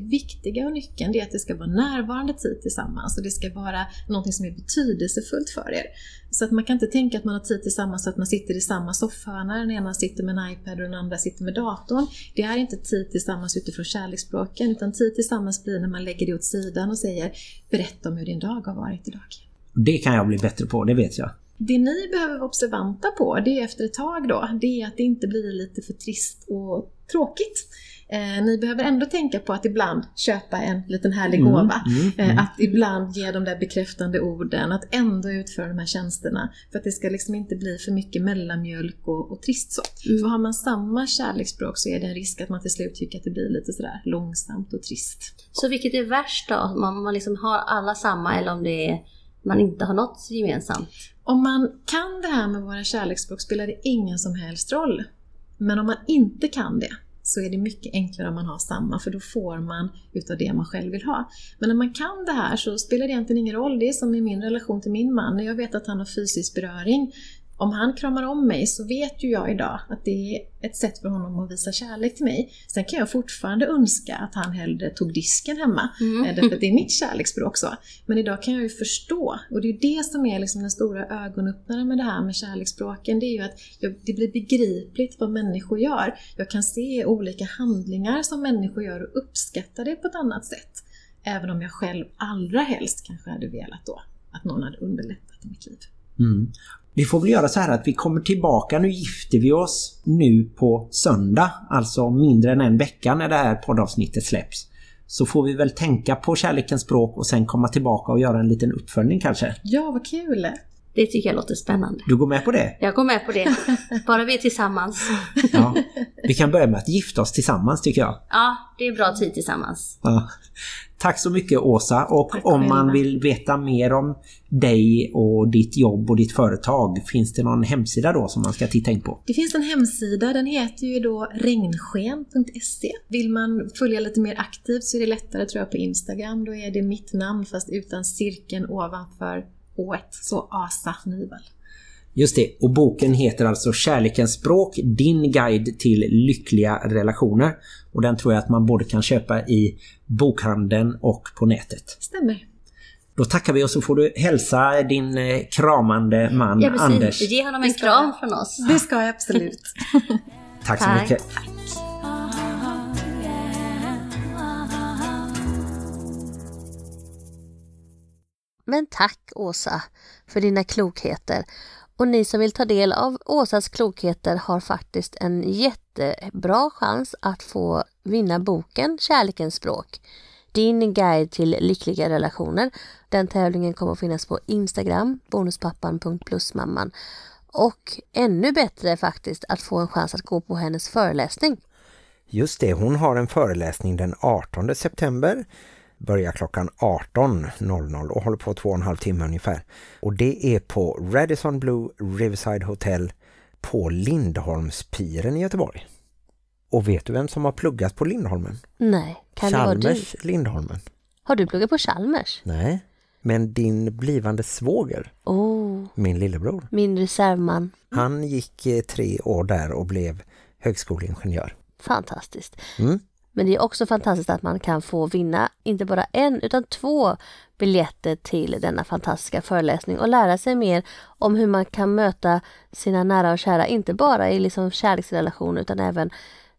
viktiga och nyckeln det är att det ska vara närvarande tid tillsammans och det ska vara någonting som är betydelsefullt för er. Så att man kan inte tänka att man har tid tillsammans så att man sitter i samma soffhörna, den ena sitter med en iPad och den andra sitter med datorn. Det är inte tid tillsammans utifrån kärleksspråken utan tid tillsammans blir när man lägger det åt sidan och säger Berätta om hur din dag har varit idag. Det kan jag bli bättre på, det vet jag. Det ni behöver vara observanta på, det är efter ett tag då, det är att det inte blir lite för trist och tråkigt. Eh, ni behöver ändå tänka på att ibland köpa en liten härlig Mm, gåva. mm, Eh, mm. Att ibland ge de där bekräftande orden, att ändå utföra de här tjänsterna. För att det ska liksom inte bli för mycket mellanmjölk och, och trist så. Mm. För har man samma kärleksspråk så är det en risk att man till slut tycker att det blir lite sådär långsamt och trist. Så vilket är värst då? Om man, man liksom har alla samma eller om det är, man inte har något gemensamt? Om man kan det här med våra kärleksspråk spelar det ingen som helst roll. Men om man inte kan det så är det mycket enklare om man har samma för då får man utav det man själv vill ha. Men när man kan det här så spelar det egentligen ingen roll. Det är som i min relation till min man. När jag vet att han har fysisk beröring om han kramar om mig så vet ju jag idag att det är ett sätt för honom att visa kärlek till mig. Sen kan jag fortfarande önska att han hellre tog disken hemma, Mm. eh, därför att det är mitt kärleksspråk så. Men idag kan jag ju förstå, och det är det som är liksom den stora ögonöppnaren med det här med kärleksspråken, det är ju att det blir begripligt vad människor gör. Jag kan se olika handlingar som människor gör och uppskatta det på ett annat sätt. Även om jag själv allra helst kanske hade velat då att någon hade underlättat i mitt liv. Mm. Vi får väl göra så här att vi kommer tillbaka, nu gifter vi oss nu på söndag, alltså mindre än en vecka när det här poddavsnittet släpps. Så får vi väl tänka på kärlekens språk och sen komma tillbaka och göra en liten uppföljning kanske. Ja, vad kul! Det tycker jag låter spännande. Du går med på det? Jag går med på det. Bara vi är tillsammans. Ja. Vi kan börja med att gifta oss tillsammans tycker jag. Ja, det är bra tid tillsammans. Ja. Tack så mycket Åsa och Tack om man vill veta mer om dig och ditt jobb och ditt företag finns det någon hemsida då som man ska titta in på? Det finns en hemsida, den heter ju då regnsken.se. Vill man följa lite mer aktivt så är det lättare tror jag på Instagram. Då är det mitt namn fast utan cirkeln ovanför Å1, så Asa Nyvall. Just det, och boken heter alltså Kärlekens språk, din guide till lyckliga relationer. Och den tror jag att man både kan köpa i bokhandeln och på nätet. Stämmer. Då tackar vi och så får du hälsa din eh, kramande man Ja, precis. Anders. Ge honom en kram från oss. Det ska jag absolut. Tack så Tack. mycket. Men tack Åsa för dina klokheter. Och ni som vill ta del av Åsas klokheter har faktiskt en jättebra chans att få vinna boken Kärlekens språk. Din guide till lyckliga relationer. Den tävlingen kommer att finnas på Instagram, bonuspappan.plusmamman. Och ännu bättre faktiskt att få en chans att gå på hennes föreläsning. Just det, hon har en föreläsning den 18 september. Börjar klockan 18.00 och håller på två och en halv timme ungefär. Och det är på Radisson Blue Riverside Hotel på Lindholmspiren i Göteborg. Och vet du vem som har pluggat på Lindholmen? Nej, kan det vara du? Chalmers Lindholmen. Har du pluggat på Chalmers? Nej, men din blivande svåger, Oh, min lillebror, min reservman. han gick eh, tre år där och blev högskoleingenjör. Fantastiskt. Mm. Men det är också fantastiskt att man kan få vinna inte bara en utan två biljetter till denna fantastiska föreläsning och lära sig mer om hur man kan möta sina nära och kära, inte bara i liksom kärleksrelationer utan även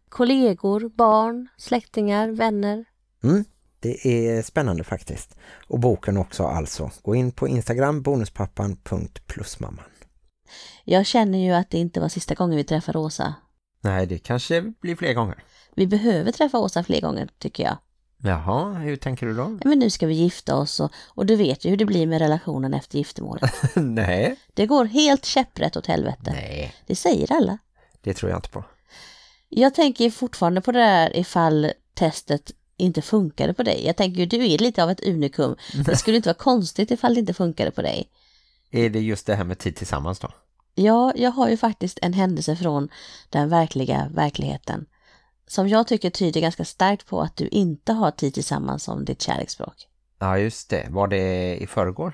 kollegor, barn, släktingar, vänner. Mm. Det är spännande faktiskt. Och boken också alltså. Gå in på Instagram bonuspappan.plusmamman. Jag känner ju att det inte var sista gången vi träffar Åsa. Nej, det kanske blir fler gånger. Vi behöver träffa Åsa fler gånger tycker jag. Jaha, hur tänker du då? Men nu ska vi gifta oss och, och du vet ju hur det blir med relationen efter giftermålet. Nej. Det går helt käpprätt åt helvete. Nej, Det säger alla. det tror jag inte på. Jag tänker fortfarande på det där ifall testet inte funkade på dig. Jag tänker ju, du är lite av ett unikum. Det skulle inte vara konstigt ifall det inte funkade på dig. Är det just det här med tid tillsammans då? Ja, jag har ju faktiskt en händelse från den verkliga verkligheten som jag tycker tyder ganska starkt på att du inte har tid tillsammans som ditt kärleksspråk. Ja, just det. Var det i förrgår?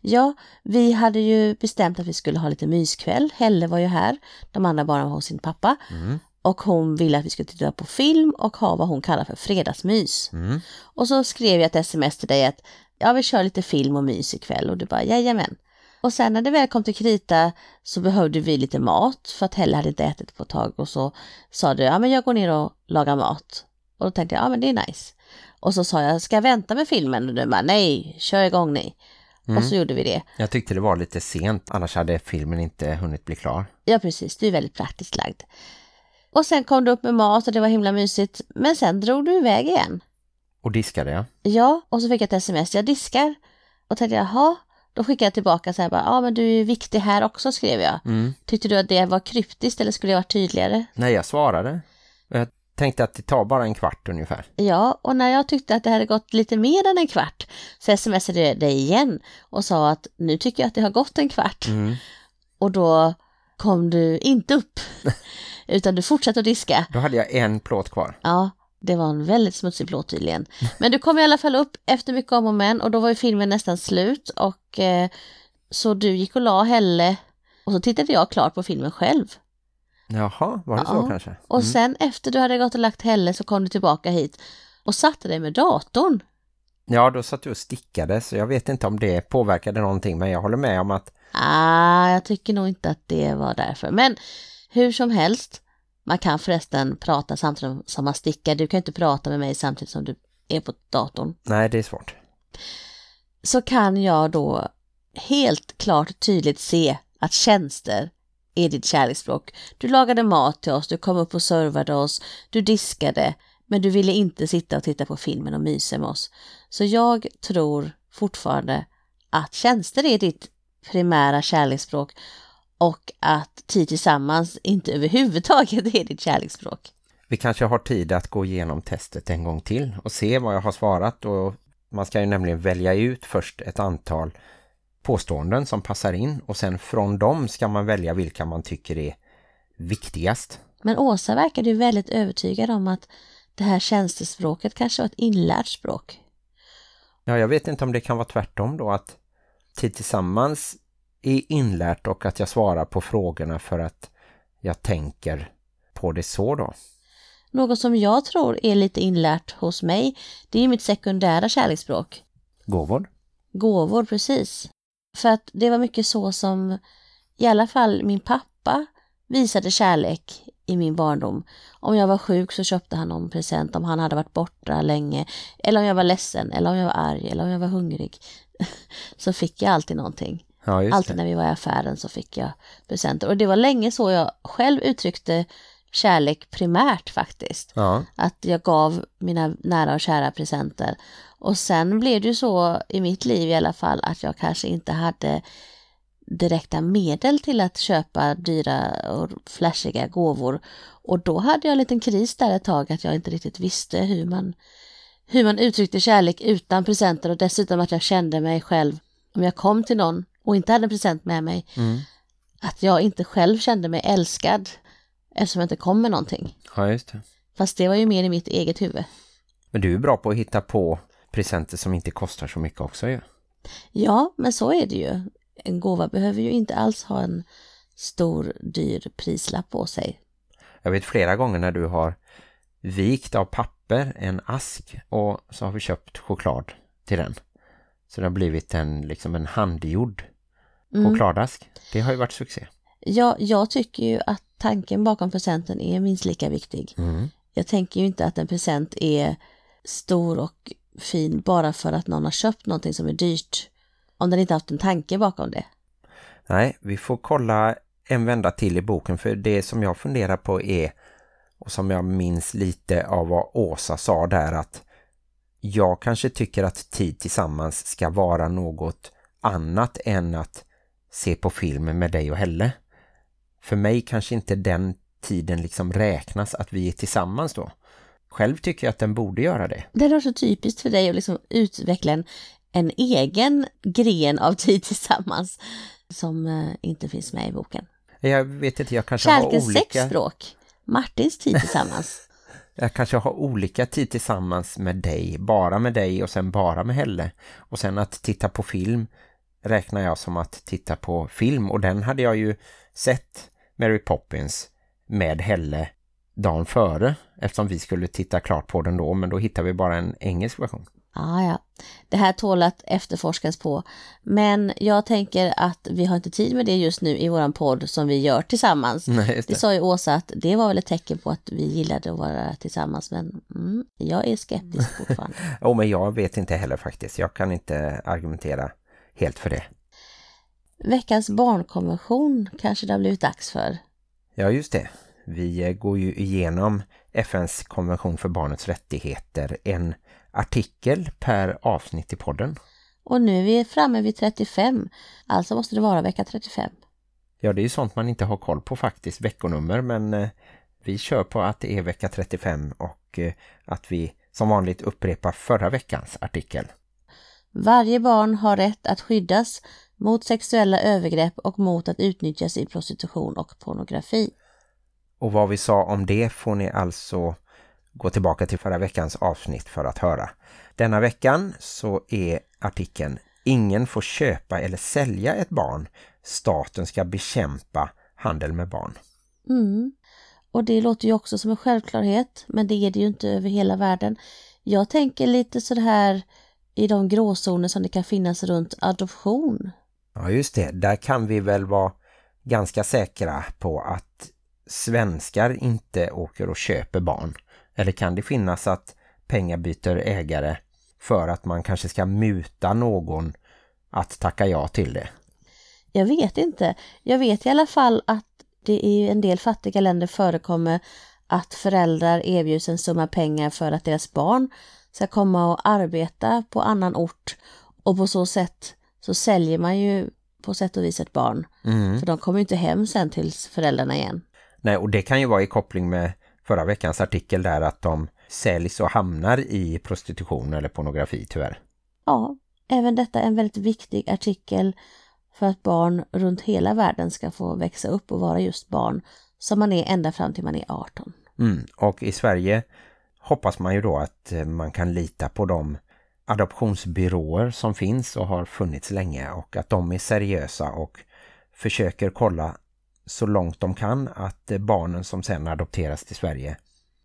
Ja, vi hade ju bestämt att vi skulle ha lite myskväll. Helle var ju här, de andra barnen var hos sin pappa. Mm. Och hon ville att vi skulle titta på film och ha vad hon kallar för fredagsmys. Mm. Och så skrev jag ett sms till dig att jag vill köra lite film och mys ikväll och du bara jajamän. Och sen när det väl kom till krita så behövde vi lite mat för att Helle hade inte ätit på ett tag och så sa du ja men jag går ner och lagar mat. Och då tänkte jag ja men det är nice. Och så sa jag ska jag vänta med filmen och du bara nej kör igång ni. Och så gjorde vi det. Jag tyckte det var lite sent, annars hade filmen inte hunnit bli klar. Ja precis, du är väldigt praktiskt lagd. Och sen kom du upp med mat och det var himla mysigt. Men sen drog du iväg igen. Och diskade jag. Ja, och så fick jag ett sms, jag diskar. Och tänkte jaha, då skickade jag tillbaka så här bara, ja men du är viktig här också skrev jag. Mm. Tyckte du att det var kryptiskt eller skulle jag varit tydligare? Nej, jag svarade. Jag tänkte att det tar bara en kvart ungefär. Ja, och när jag tyckte att det hade gått lite mer än en kvart så smsade jag dig igen och sa att nu tycker jag att det har gått en kvart. Mm. Och då kom du inte upp, utan du fortsatte att diska. Då hade jag en plåt kvar. Ja, det var en väldigt smutsig plåt tydligen. Men du kom i alla fall upp efter mycket om och men och då var ju filmen nästan slut och eh, så du gick och la Helle och så tittade jag klart på filmen själv. Jaha, var det så Ja. kanske? Och Mm. sen efter du hade gått och lagt Helle så kom du tillbaka hit och satte dig med datorn. Ja, då satt du och stickade så jag vet inte om det påverkade någonting men jag håller med om att Ah, jag tycker nog inte att det var därför. Men hur som helst, man kan förresten prata samtidigt som man stickar. Du kan inte prata med mig samtidigt som du är på datorn. nej det är svårt. så kan jag då helt klart tydligt se att tjänster är ditt kärleksspråk. Du lagade mat till oss, du kom upp och servade oss, du diskade, men du ville inte sitta och titta på filmen och mysa med oss. Så jag tror fortfarande att tjänster är ditt primära kärleksspråk och att tid tillsammans inte överhuvudtaget är ditt kärleksspråk. Vi kanske har tid att gå igenom testet en gång till och se vad jag har svarat och man ska ju nämligen välja ut först ett antal påståenden som passar in och sen från dem ska man välja vilka man tycker är viktigast. Men Åsa verkade ju väldigt övertygad om att det här tjänstespråket kanske var ett inlärt språk. Ja, jag vet inte om det kan vara tvärtom då att tid tillsammans är inlärt och att jag svarar på frågorna för att jag tänker på det så då. Något som jag tror är lite inlärt hos mig, det är mitt sekundära kärleksspråk. Gåvor? Gåvor, precis. För att det var mycket så som i alla fall min pappa visade kärlek i min barndom. Om jag var sjuk så köpte han någon present, om han hade varit borta länge, eller om jag var ledsen, eller om jag var arg, eller om jag var hungrig. så fick jag alltid någonting. Ja, Alltid det. när vi var i affären så fick jag presenter. Och det var länge så jag själv uttryckte kärlek primärt faktiskt. Ja, Att jag gav mina nära och kära presenter. Och sen blev det ju så i mitt liv i alla fall att jag kanske inte hade direkta medel till att köpa dyra och flashiga gåvor. Och då hade jag en liten kris där ett tag att jag inte riktigt visste hur man, hur man uttryckte kärlek utan presenter och dessutom att jag kände mig själv om jag kom till någon och inte hade en present med mig mm. att jag inte själv kände mig älskad eftersom jag inte kom med någonting. ja just det. Fast det var ju mer i mitt eget huvud. Men du är bra på att hitta på presenter som inte kostar så mycket också ju. Ja, men så är det ju. En gåva behöver ju inte alls ha en stor, dyr prislapp på sig. Jag vet flera gånger när du har vikt av papper en ask och så har vi köpt choklad till den. Så det har blivit en, liksom en handgjord Mm. chokladask. Det har ju varit succé. Ja, jag tycker ju att tanken bakom presenten är minst lika viktig. Mm. Jag tänker ju inte att en present är stor och fin bara för att någon har köpt någonting som är dyrt. Om den inte haft en tanke bakom det. Nej, vi får kolla en vända till i boken för det som jag funderar på är och som jag minns lite av vad Åsa sa där att jag kanske tycker att tid tillsammans ska vara något annat än att se på film med dig och Helle. För mig kanske inte den tiden liksom räknas att vi är tillsammans då. Själv tycker jag att den borde göra det. Det var så typiskt för dig att liksom utveckla en, en egen gren av tid tillsammans som eh, inte finns med i boken. Jag vet inte, jag kanske har Kärlekens olika... sexspråk. Martins tid tillsammans. Jag kanske har olika tid tillsammans med dig, bara med dig och sen bara med Helle. Och sen att titta på film räknar jag som att titta på film och den hade jag ju sett Mary Poppins med Helle dagen före eftersom vi skulle titta klart på den då men då hittar vi bara en engelsk version. Ja, ja. Det här tål att efterforskas på. Men jag tänker att vi har inte tid med det just nu i våran podd som vi gör tillsammans. Nej, Det det. sa ju Åsa att det var väl ett tecken på att vi gillade att vara tillsammans. Men mm, jag är skeptisk fortfarande. Oh, men jag vet inte heller faktiskt. Jag kan inte argumentera helt för det. Veckans barnkonvention kanske det har blivit dags för. Ja, just det. Vi eh, går ju igenom FNs konvention för barnets rättigheter. En artikel per avsnitt i podden. Och nu är vi framme vid 35. Alltså måste det vara vecka 35. Ja, det är ju sånt man inte har koll på faktiskt, veckonummer, men eh, vi kör på att det är vecka 35 och eh, att vi som vanligt upprepar förra veckans artikel. Varje barn har rätt att skyddas mot sexuella övergrepp och mot att utnyttjas i prostitution och pornografi. Och vad vi sa om det får ni alltså gå tillbaka till förra veckans avsnitt för att höra. Denna veckan så är artikeln Ingen får köpa eller sälja ett barn. Staten ska bekämpa handel med barn. Mm. Och det låter ju också som en självklarhet, men det är det ju inte över hela världen. Jag tänker lite så här i de gråzoner som det kan finnas runt adoption. Ja just det, där kan vi väl vara ganska säkra på att svenskar inte åker och köper barn. Eller kan det finnas att pengar byter ägare för att man kanske ska muta någon att tacka ja till det? Jag vet inte. Jag vet i alla fall att det i en del fattiga länder förekommer att föräldrar erbjuds en summa pengar för att deras barn ska komma och arbeta på annan ort och på så sätt så säljer man ju på sätt och vis ett barn. Mm. För de kommer ju inte hem sen till föräldrarna igen. Nej, och det kan ju vara i koppling med förra veckans artikel där att de säljs och hamnar i prostitution eller pornografi tyvärr. Ja, även detta är en väldigt viktig artikel för att barn runt hela världen ska få växa upp och vara just barn som man är ända fram till man är 18. Mm. Och i Sverige hoppas man ju då att eh, man kan lita på de adoptionsbyråer som finns och har funnits länge och att de är seriösa och försöker kolla så långt de kan att eh, barnen som sen adopteras till Sverige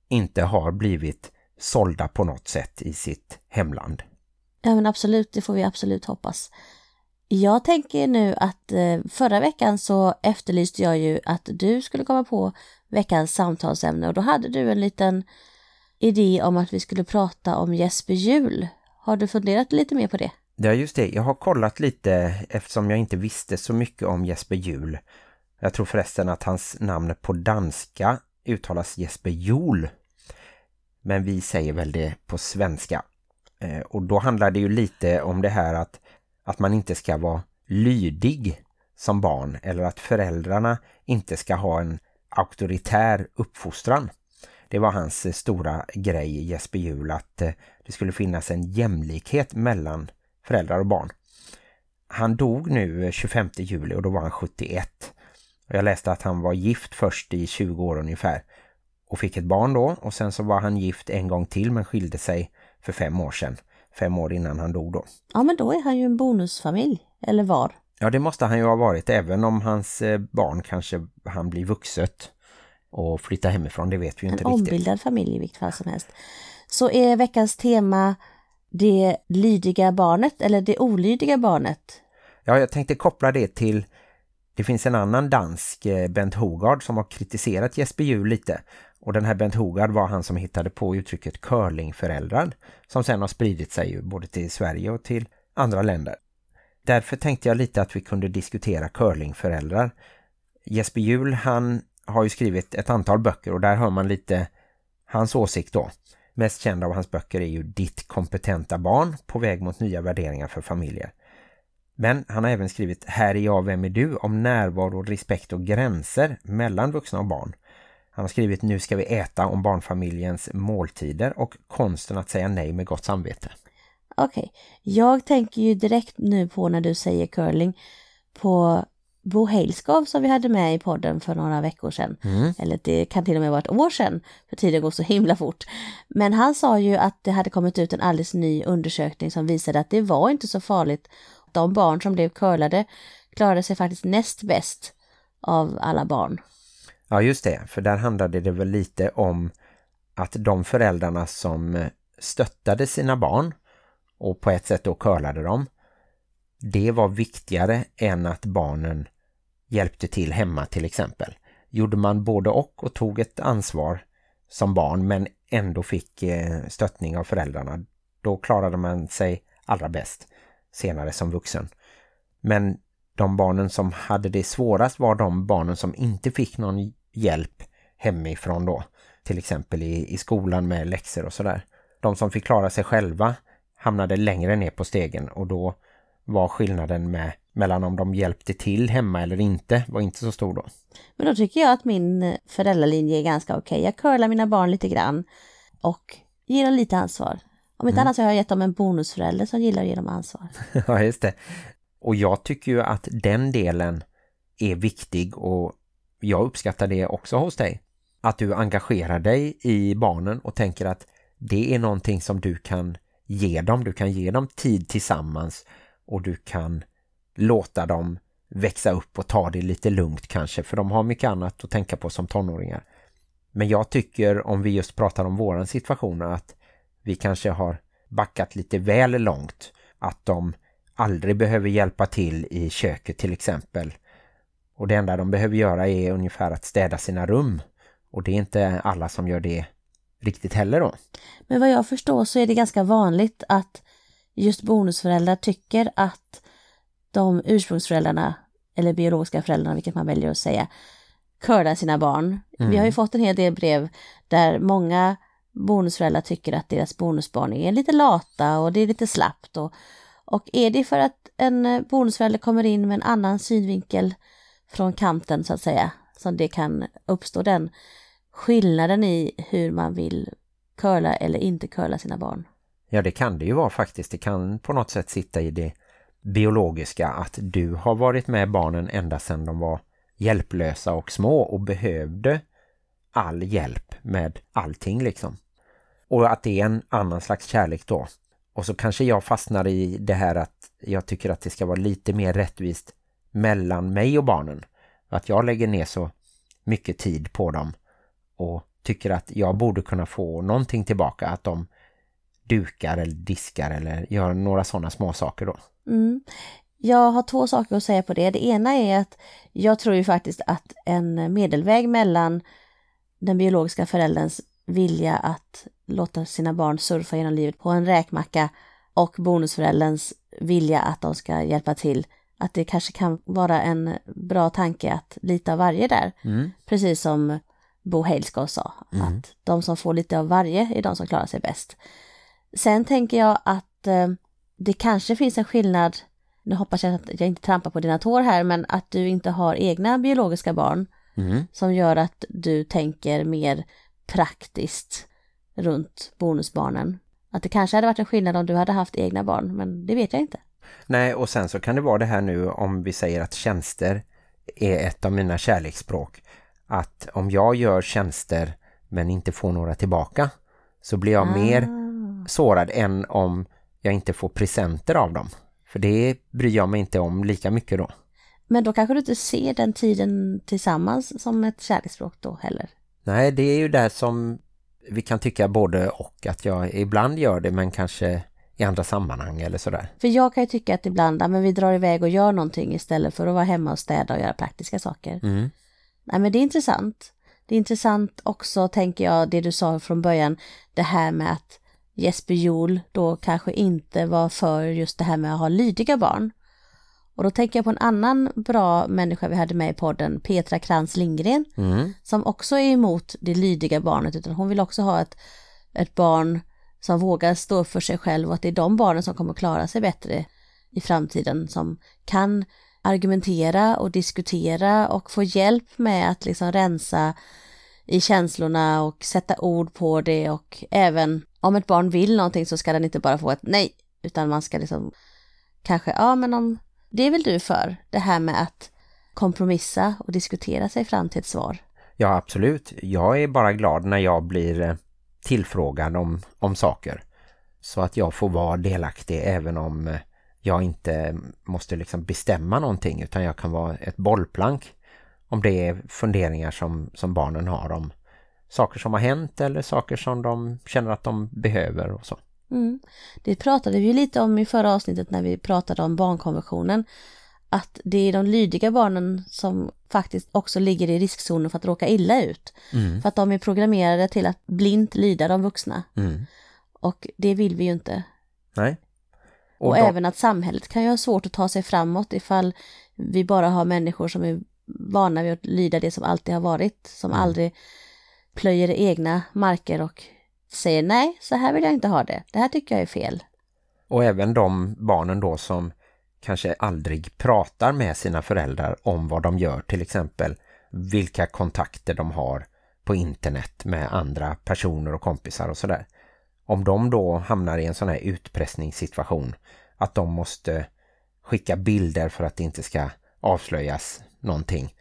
inte har blivit sålda på något sätt i sitt hemland. Ja men absolut, det får vi absolut hoppas. Jag tänker nu att eh, förra veckan så efterlyste jag ju att du skulle komma på veckans samtalsämne och då hade du en liten idé om att vi skulle prata om Jesper Jul. Har du funderat lite mer på det? Ja just det, jag har kollat lite eftersom jag inte visste så mycket om Jesper Jul. Jag tror förresten att hans namn på danska uttalas Jesper Jul. Men vi säger väl det på svenska. Eh, och då handlar det ju lite om det här att, att man inte ska vara lydig som barn eller att föräldrarna inte ska ha en auktoritär uppfostran. Det var hans eh, stora grej Jesper Jul att eh, det skulle finnas en jämlikhet mellan föräldrar och barn. Han dog nu eh, 25 juli och då var han 71. Och jag läste att han var gift först i 20 år ungefär och fick ett barn då och sen så var han gift en gång till men skilde sig för fem år sedan. Fem år innan han dog då. Ja men då är han ju en bonusfamilj, eller var? Ja det måste han ju ha varit även om hans eh, barn kanske han blir vuxet och flyttar hemifrån, det vet vi ju En inte riktigt. ombildad familj i vilket fall som helst. Så är veckans tema det lydiga barnet eller det olydiga barnet? Ja, jag tänkte koppla det till det finns en annan dansk, eh, Bent Hogard, som har kritiserat Jesper Juhl lite. Och den här Bent Hogard var han som hittade på uttrycket curlingföräldrar som sen har spridit sig både till Sverige och till andra länder. Därför tänkte jag lite att vi kunde diskutera curlingföräldrar. Jesper Juhl, han har ju skrivit ett antal böcker och där hör man lite hans åsikt då. Mest kända av hans böcker är ju Ditt kompetenta barn på väg mot nya värderingar för familjer. Men han har även skrivit Här är jag, vem är du? om närvaro, respekt och gränser mellan vuxna och barn. Han har skrivit Nu ska vi äta om barnfamiljens måltider och konsten att säga nej med gott samvete. Okej, jag tänker ju direkt nu på när du säger curling på Bo Heilskov som vi hade med i podden för några veckor sedan. Mm. Eller det kan till och med vara ett år sedan, för tiden går så himla fort. Men han sa ju att det hade kommit ut en alldeles ny undersökning som visade att det var inte så farligt. De barn som blev curlade klarade sig faktiskt näst bäst av alla barn. Ja just det, för där handlade det väl lite om att de föräldrarna som eh, stöttade sina barn och på ett sätt då curlade dem, det var viktigare än att barnen hjälpte till hemma till exempel. Gjorde man både och och tog ett ansvar som barn men ändå fick eh, stöttning av föräldrarna, då klarade man sig allra bäst senare som vuxen. Men de barnen som hade det svårast var de barnen som inte fick någon hjälp hemifrån då. Till exempel i, i skolan med läxor och sådär. De som fick klara sig själva hamnade längre ner på stegen och då var skillnaden med, mellan om de hjälpte till hemma eller inte var inte så stor då. Men då tycker jag att min föräldralinje är ganska okej. Jag curlar mina barn lite grann och ger dem lite ansvar. Om inte annat så har jag gett dem en bonusförälder som gillar att ge dem ansvar. ja, just det. Och jag tycker ju att den delen är viktig och jag uppskattar det också hos dig. Att du engagerar dig i barnen och tänker att det är någonting som du kan ge dem. Du kan ge dem tid tillsammans och du kan låta dem växa upp och ta det lite lugnt kanske för de har mycket annat att tänka på som tonåringar. Men jag tycker om vi just pratar om våran situation att vi kanske har backat lite väl långt att de aldrig behöver hjälpa till i köket till exempel. Och det enda de behöver göra är ungefär att städa sina rum. Och det är inte alla som gör det riktigt heller då. Men vad jag förstår så är det ganska vanligt att just bonusföräldrar tycker att de ursprungsföräldrarna eller biologiska föräldrarna, vilket man väljer att säga, curlar sina barn. Vi har ju fått en hel del brev där många bonusföräldrar tycker att deras bonusbarn är lite lata och det är lite slappt och, Och är det för att en bonusförälder kommer in med en annan synvinkel från kanten så att säga, som det kan uppstå den skillnaden i hur man vill curla eller inte curla sina barn. Ja, det kan det ju vara faktiskt. Det kan på något sätt sitta i det biologiska att du har varit med barnen ända sedan de var hjälplösa och små och behövde all hjälp med allting liksom. Och att det är en annan slags kärlek då. Och så kanske jag fastnar i det här att jag tycker att det ska vara lite mer rättvist mellan mig och barnen. Att jag lägger ner så mycket tid på dem och tycker att jag borde kunna få någonting tillbaka. Att de dukar eller diskar eller gör några sådana små saker då. Mm. Jag har två saker att säga på det. Det ena är att jag tror ju faktiskt att en medelväg mellan den biologiska förälderns vilja att låta sina barn surfa genom livet på en räkmacka och bonusförälderns vilja att de ska hjälpa till. Att det kanske kan vara en bra tanke att lite av varje där. Mm. Precis som Bo Heilskov sa, Mm. att de som får lite av varje är de som klarar sig bäst. Sen tänker jag att eh, det kanske finns en skillnad, nu hoppas jag att jag inte trampar på dina tår här, men att du inte har egna biologiska barn Mm. som gör att du tänker mer praktiskt runt bonusbarnen. Att det kanske hade varit en skillnad om du hade haft egna barn, men det vet jag inte. Nej, och sen så kan det vara det här nu om vi säger att tjänster är ett av mina kärleksspråk. Att om jag gör tjänster men inte får några tillbaka så blir jag mer Ah. sårad än om jag inte får presenter av dem. För det bryr jag mig inte om lika mycket då. Men då kanske du inte ser den tiden tillsammans som ett kärleksspråk då heller. Nej, det är ju där som vi kan tycka både och att jag ibland gör det men kanske i andra sammanhang eller sådär. För jag kan ju tycka att ibland, men vi drar iväg och gör någonting istället för att vara hemma och städa och göra praktiska saker. Mm. Nej men det är intressant. Det är intressant också, tänker jag, det du sa från början, det här med att Jesper Juhl då kanske inte var för just det här med att ha lydiga barn. Och då tänker jag på en annan bra människa vi hade med i podden, Petra Krantz Lindgren, Mm. som också är emot det lydiga barnet, utan hon vill också ha ett, ett barn som vågar stå för sig själv och att det är de barnen som kommer klara sig bättre i framtiden, som kan argumentera och diskutera och få hjälp med att liksom rensa i känslorna och sätta ord på det och även om ett barn vill någonting så ska den inte bara få ett nej, utan man ska liksom kanske, ja men om, det är väl du för, det här med att kompromissa och diskutera sig fram till ett svar. Ja, absolut. Jag är bara glad när jag blir eh, tillfrågad om, om saker. Så att jag får vara delaktig även om eh, jag inte måste liksom bestämma någonting utan jag kan vara ett bollplank om det är funderingar som, som barnen har om saker som har hänt eller saker som de känner att de behöver och så. Mm. Det pratade vi lite om i förra avsnittet när vi pratade om barnkonventionen. Att det är de lydiga barnen som faktiskt också ligger i riskzonen för att råka illa ut. Mm. För att de är programmerade till att blint lyda de vuxna. Mm. Och det vill vi ju inte. Nej. Och, då- även att samhället kan ju ha svårt att ta sig framåt ifall vi bara har människor som är vana vid att lyda det som alltid har varit. Som Mm. aldrig plöjer egna marker och säger nej, så här vill jag inte ha det. Det här tycker jag är fel. Och även de barnen då som kanske aldrig pratar med sina föräldrar om vad de gör. Till exempel vilka kontakter de har på internet med andra personer och kompisar och sådär. Om de då hamnar i en sån här utpressningssituation att de måste skicka bilder för att det inte ska avslöjas någonting.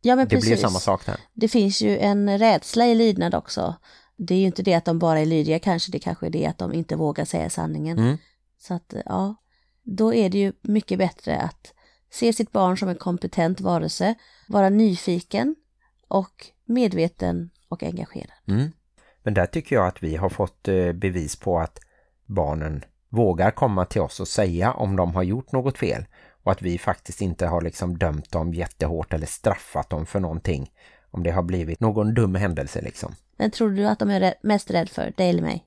Ja men Det precis. blir samma sak där. Det finns ju en rädsla i lydnad också. Det är ju inte det att de bara är lydiga kanske, det kanske är det att de inte vågar säga sanningen. Mm. Så att ja, då är det ju mycket bättre att se sitt barn som en kompetent varelse, vara nyfiken och medveten och engagerad. Mm. Men där tycker jag att vi har fått eh, bevis på att barnen vågar komma till oss och säga om de har gjort något fel och att vi faktiskt inte har liksom dömt dem jättehårt eller straffat dem för någonting om det har blivit någon dum händelse liksom. Men tror du att de är mest rädd för, dig eller mig?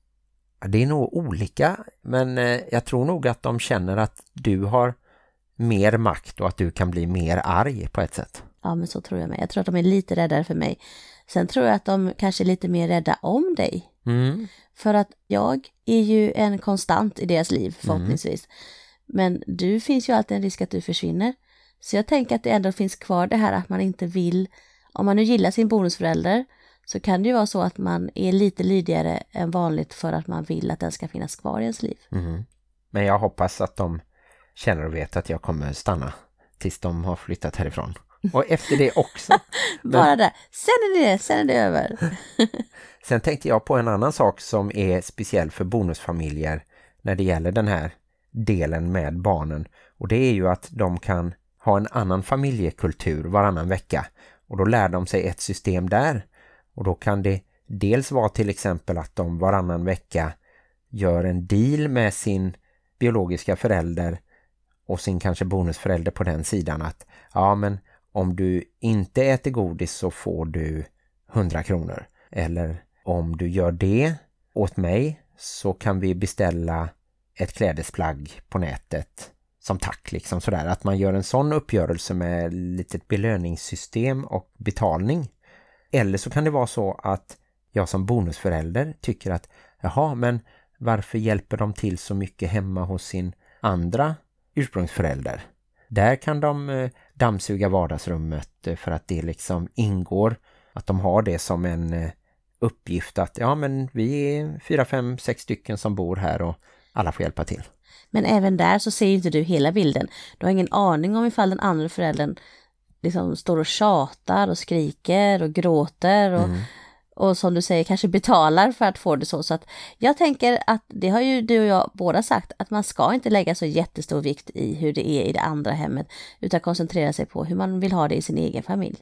Det är nog olika men eh, jag tror nog att de känner att du har mer makt och att du kan bli mer arg på ett sätt. Ja, men så tror jag med. Jag tror att de är lite räddare för mig. Sen tror jag att de kanske är lite mer rädda om dig. Mm. För att jag är ju en konstant i deras liv förhoppningsvis. Men du finns ju alltid en risk att du försvinner. Så jag tänker att det ändå finns kvar det här att man inte vill, om man nu gillar sin bonusförälder, så kan det ju vara så att man är lite lydigare än vanligt för att man vill att den ska finnas kvar i ens liv. Mhm. Men jag hoppas att de känner och vet att jag kommer stanna tills de har flyttat härifrån. Och efter det också. Bara där, sen är det, sen är det över. Sen tänkte jag på en annan sak som är speciell för bonusfamiljer när det gäller den här delen med barnen. Och det är ju att de kan ha en annan familjekultur varannan vecka. Och då lär de sig ett system där. Och då kan det dels vara till exempel att de varannan vecka gör en deal med sin biologiska förälder och sin kanske bonusförälder på den sidan att ja men om du inte äter godis så får du 100 kronor. Eller om du gör det åt mig så kan vi beställa ett klädesplagg på nätet som tack liksom sådär. Att man gör en sån uppgörelse med litet belöningssystem och betalning. Eller så kan det vara så att jag som bonusförälder tycker att jaha men varför hjälper de till så mycket hemma hos sin andra ursprungsförälder? Där kan de eh, dammsuga vardagsrummet eh, för att det liksom ingår att de har det som en eh, uppgift att ja men vi är fyra, fem, sex stycken som bor här och alla får hjälpa till. Men även där så ser inte du hela bilden. Du har ingen aning om ifall den andra föräldern liksom står och tjatar och skriker och gråter och, och som du säger kanske betalar för att få det så. Så att jag tänker att det har ju du och jag båda sagt att man ska inte lägga så jättestor vikt i hur det är i det andra hemmet utan koncentrera sig på hur man vill ha det i sin egen familj.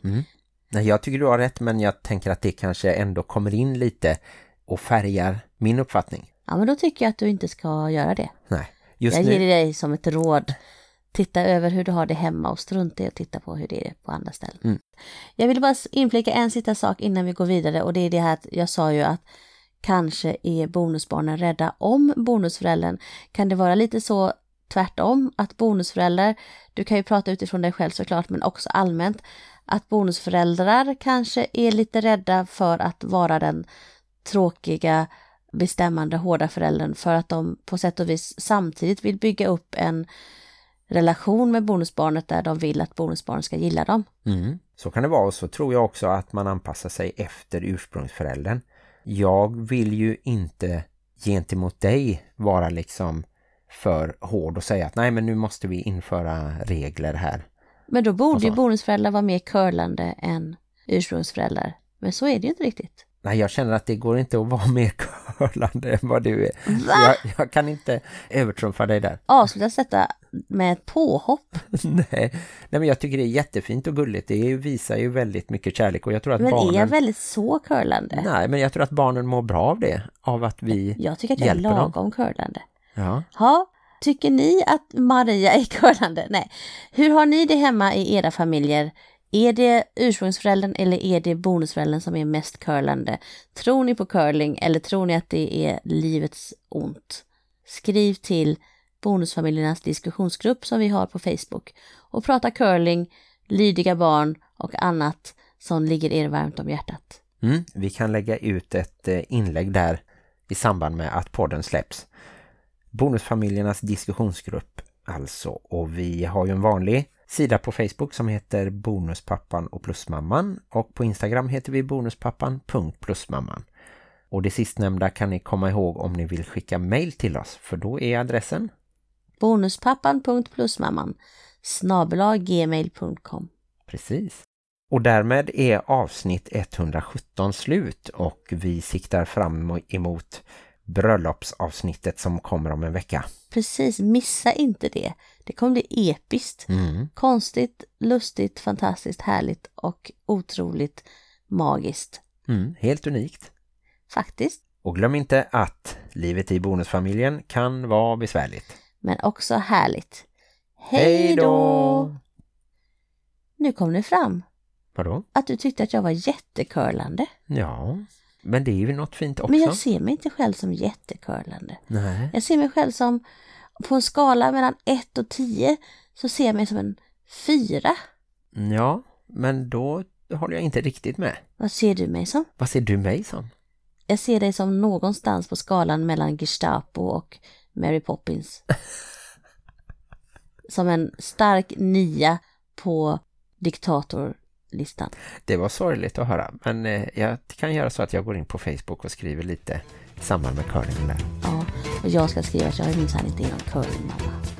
Nej, jag tycker du har rätt men jag tänker att det kanske ändå kommer in lite och färgar min uppfattning. Ja men då tycker jag att du inte ska göra det. Nej, just jag nu... ger dig som ett råd. Titta över hur du har det hemma och strunta i att titta på hur det är på andra ställen. Mm. Jag vill bara inflika en sista sak innan vi går vidare och det är det här att jag sa ju att kanske är bonusbarnen rädda om bonusföräldern. Kan det vara lite så tvärtom att bonusföräldrar, du kan ju prata utifrån dig själv såklart men också allmänt, att bonusföräldrar kanske är lite rädda för att vara den tråkiga bestämmande hårda föräldern för att de på sätt och vis samtidigt vill bygga upp en relation med bonusbarnet där de vill att bonusbarnet ska gilla dem. Mm. Så kan det vara och så tror jag också att man anpassar sig efter ursprungsföräldern. Jag vill ju inte gentemot dig vara liksom för hård och säga att nej men nu måste vi införa regler här. Men då borde ju bonusföräldrar vara mer curlande än ursprungsföräldrar. Men så är det ju inte riktigt. Nej, jag känner att det går inte att vara mer curlande än vad du är. Jag, jag kan inte övertrumfa dig där. Avslutas detta med ett påhopp. nej. nej, men jag tycker det är jättefint och gulligt. Det visar ju väldigt mycket kärlek och jag tror att Men barnen... är jag väldigt så curlande? Nej, men jag tror att barnen mår bra av det. Av att vi Jag tycker att jag är hjälper dem. lagom curlande. Ja. Ja, tycker ni att Maria är curlande? Nej. Hur har ni det hemma i era familjer? Är det ursprungsföräldern eller är det bonusföräldern som är mest curlande? Tror ni på curling eller tror ni att det är livets ont? Skriv till bonusfamiljernas diskussionsgrupp som vi har på Facebook och prata curling, lydiga barn och annat som ligger er varmt om hjärtat. Mm, vi kan lägga ut ett eh, inlägg där i samband med att podden släpps. Bonusfamiljernas diskussionsgrupp alltså. Och vi har ju en vanlig sida på Facebook som heter Bonuspappan och Plusmamman. Och på Instagram heter vi bonuspappan.plusmamman. Och det sistnämnda kan ni komma ihåg om ni vill skicka mail till oss. För då är adressen bonuspappan.plusmamman snabelaggmail.com Precis. Och därmed är avsnitt 117 slut och vi siktar fram emot bröllopsavsnittet som kommer om en vecka. Precis, missa inte det. Det kommer bli episkt. Mm. Konstigt, lustigt, fantastiskt, härligt och otroligt magiskt. Mm, helt unikt. Faktiskt, Och glöm inte att livet i bonusfamiljen kan vara besvärligt. men också härligt. Hej då! Nu kom det fram Vadå? att du tyckte att jag var jättekurlande. Ja, men det är ju något fint också. Men jag ser mig inte själv som jättekurlande. Nej. Jag ser mig själv som, på en skala mellan 1 och 10 så ser jag mig som en 4. Ja, men då håller jag inte riktigt med. Vad ser du mig som? Vad ser du mig som? Jag ser dig som någonstans på skalan mellan Gestapo och Mary Poppins. som en stark nia på diktatorlistan. Det var sorgligt att höra, men eh, jag kan göra så att jag går in på Facebook och skriver lite i samband med curling där. Ja. Och jag ska skriva att jag minsann inte är någon curlymamma.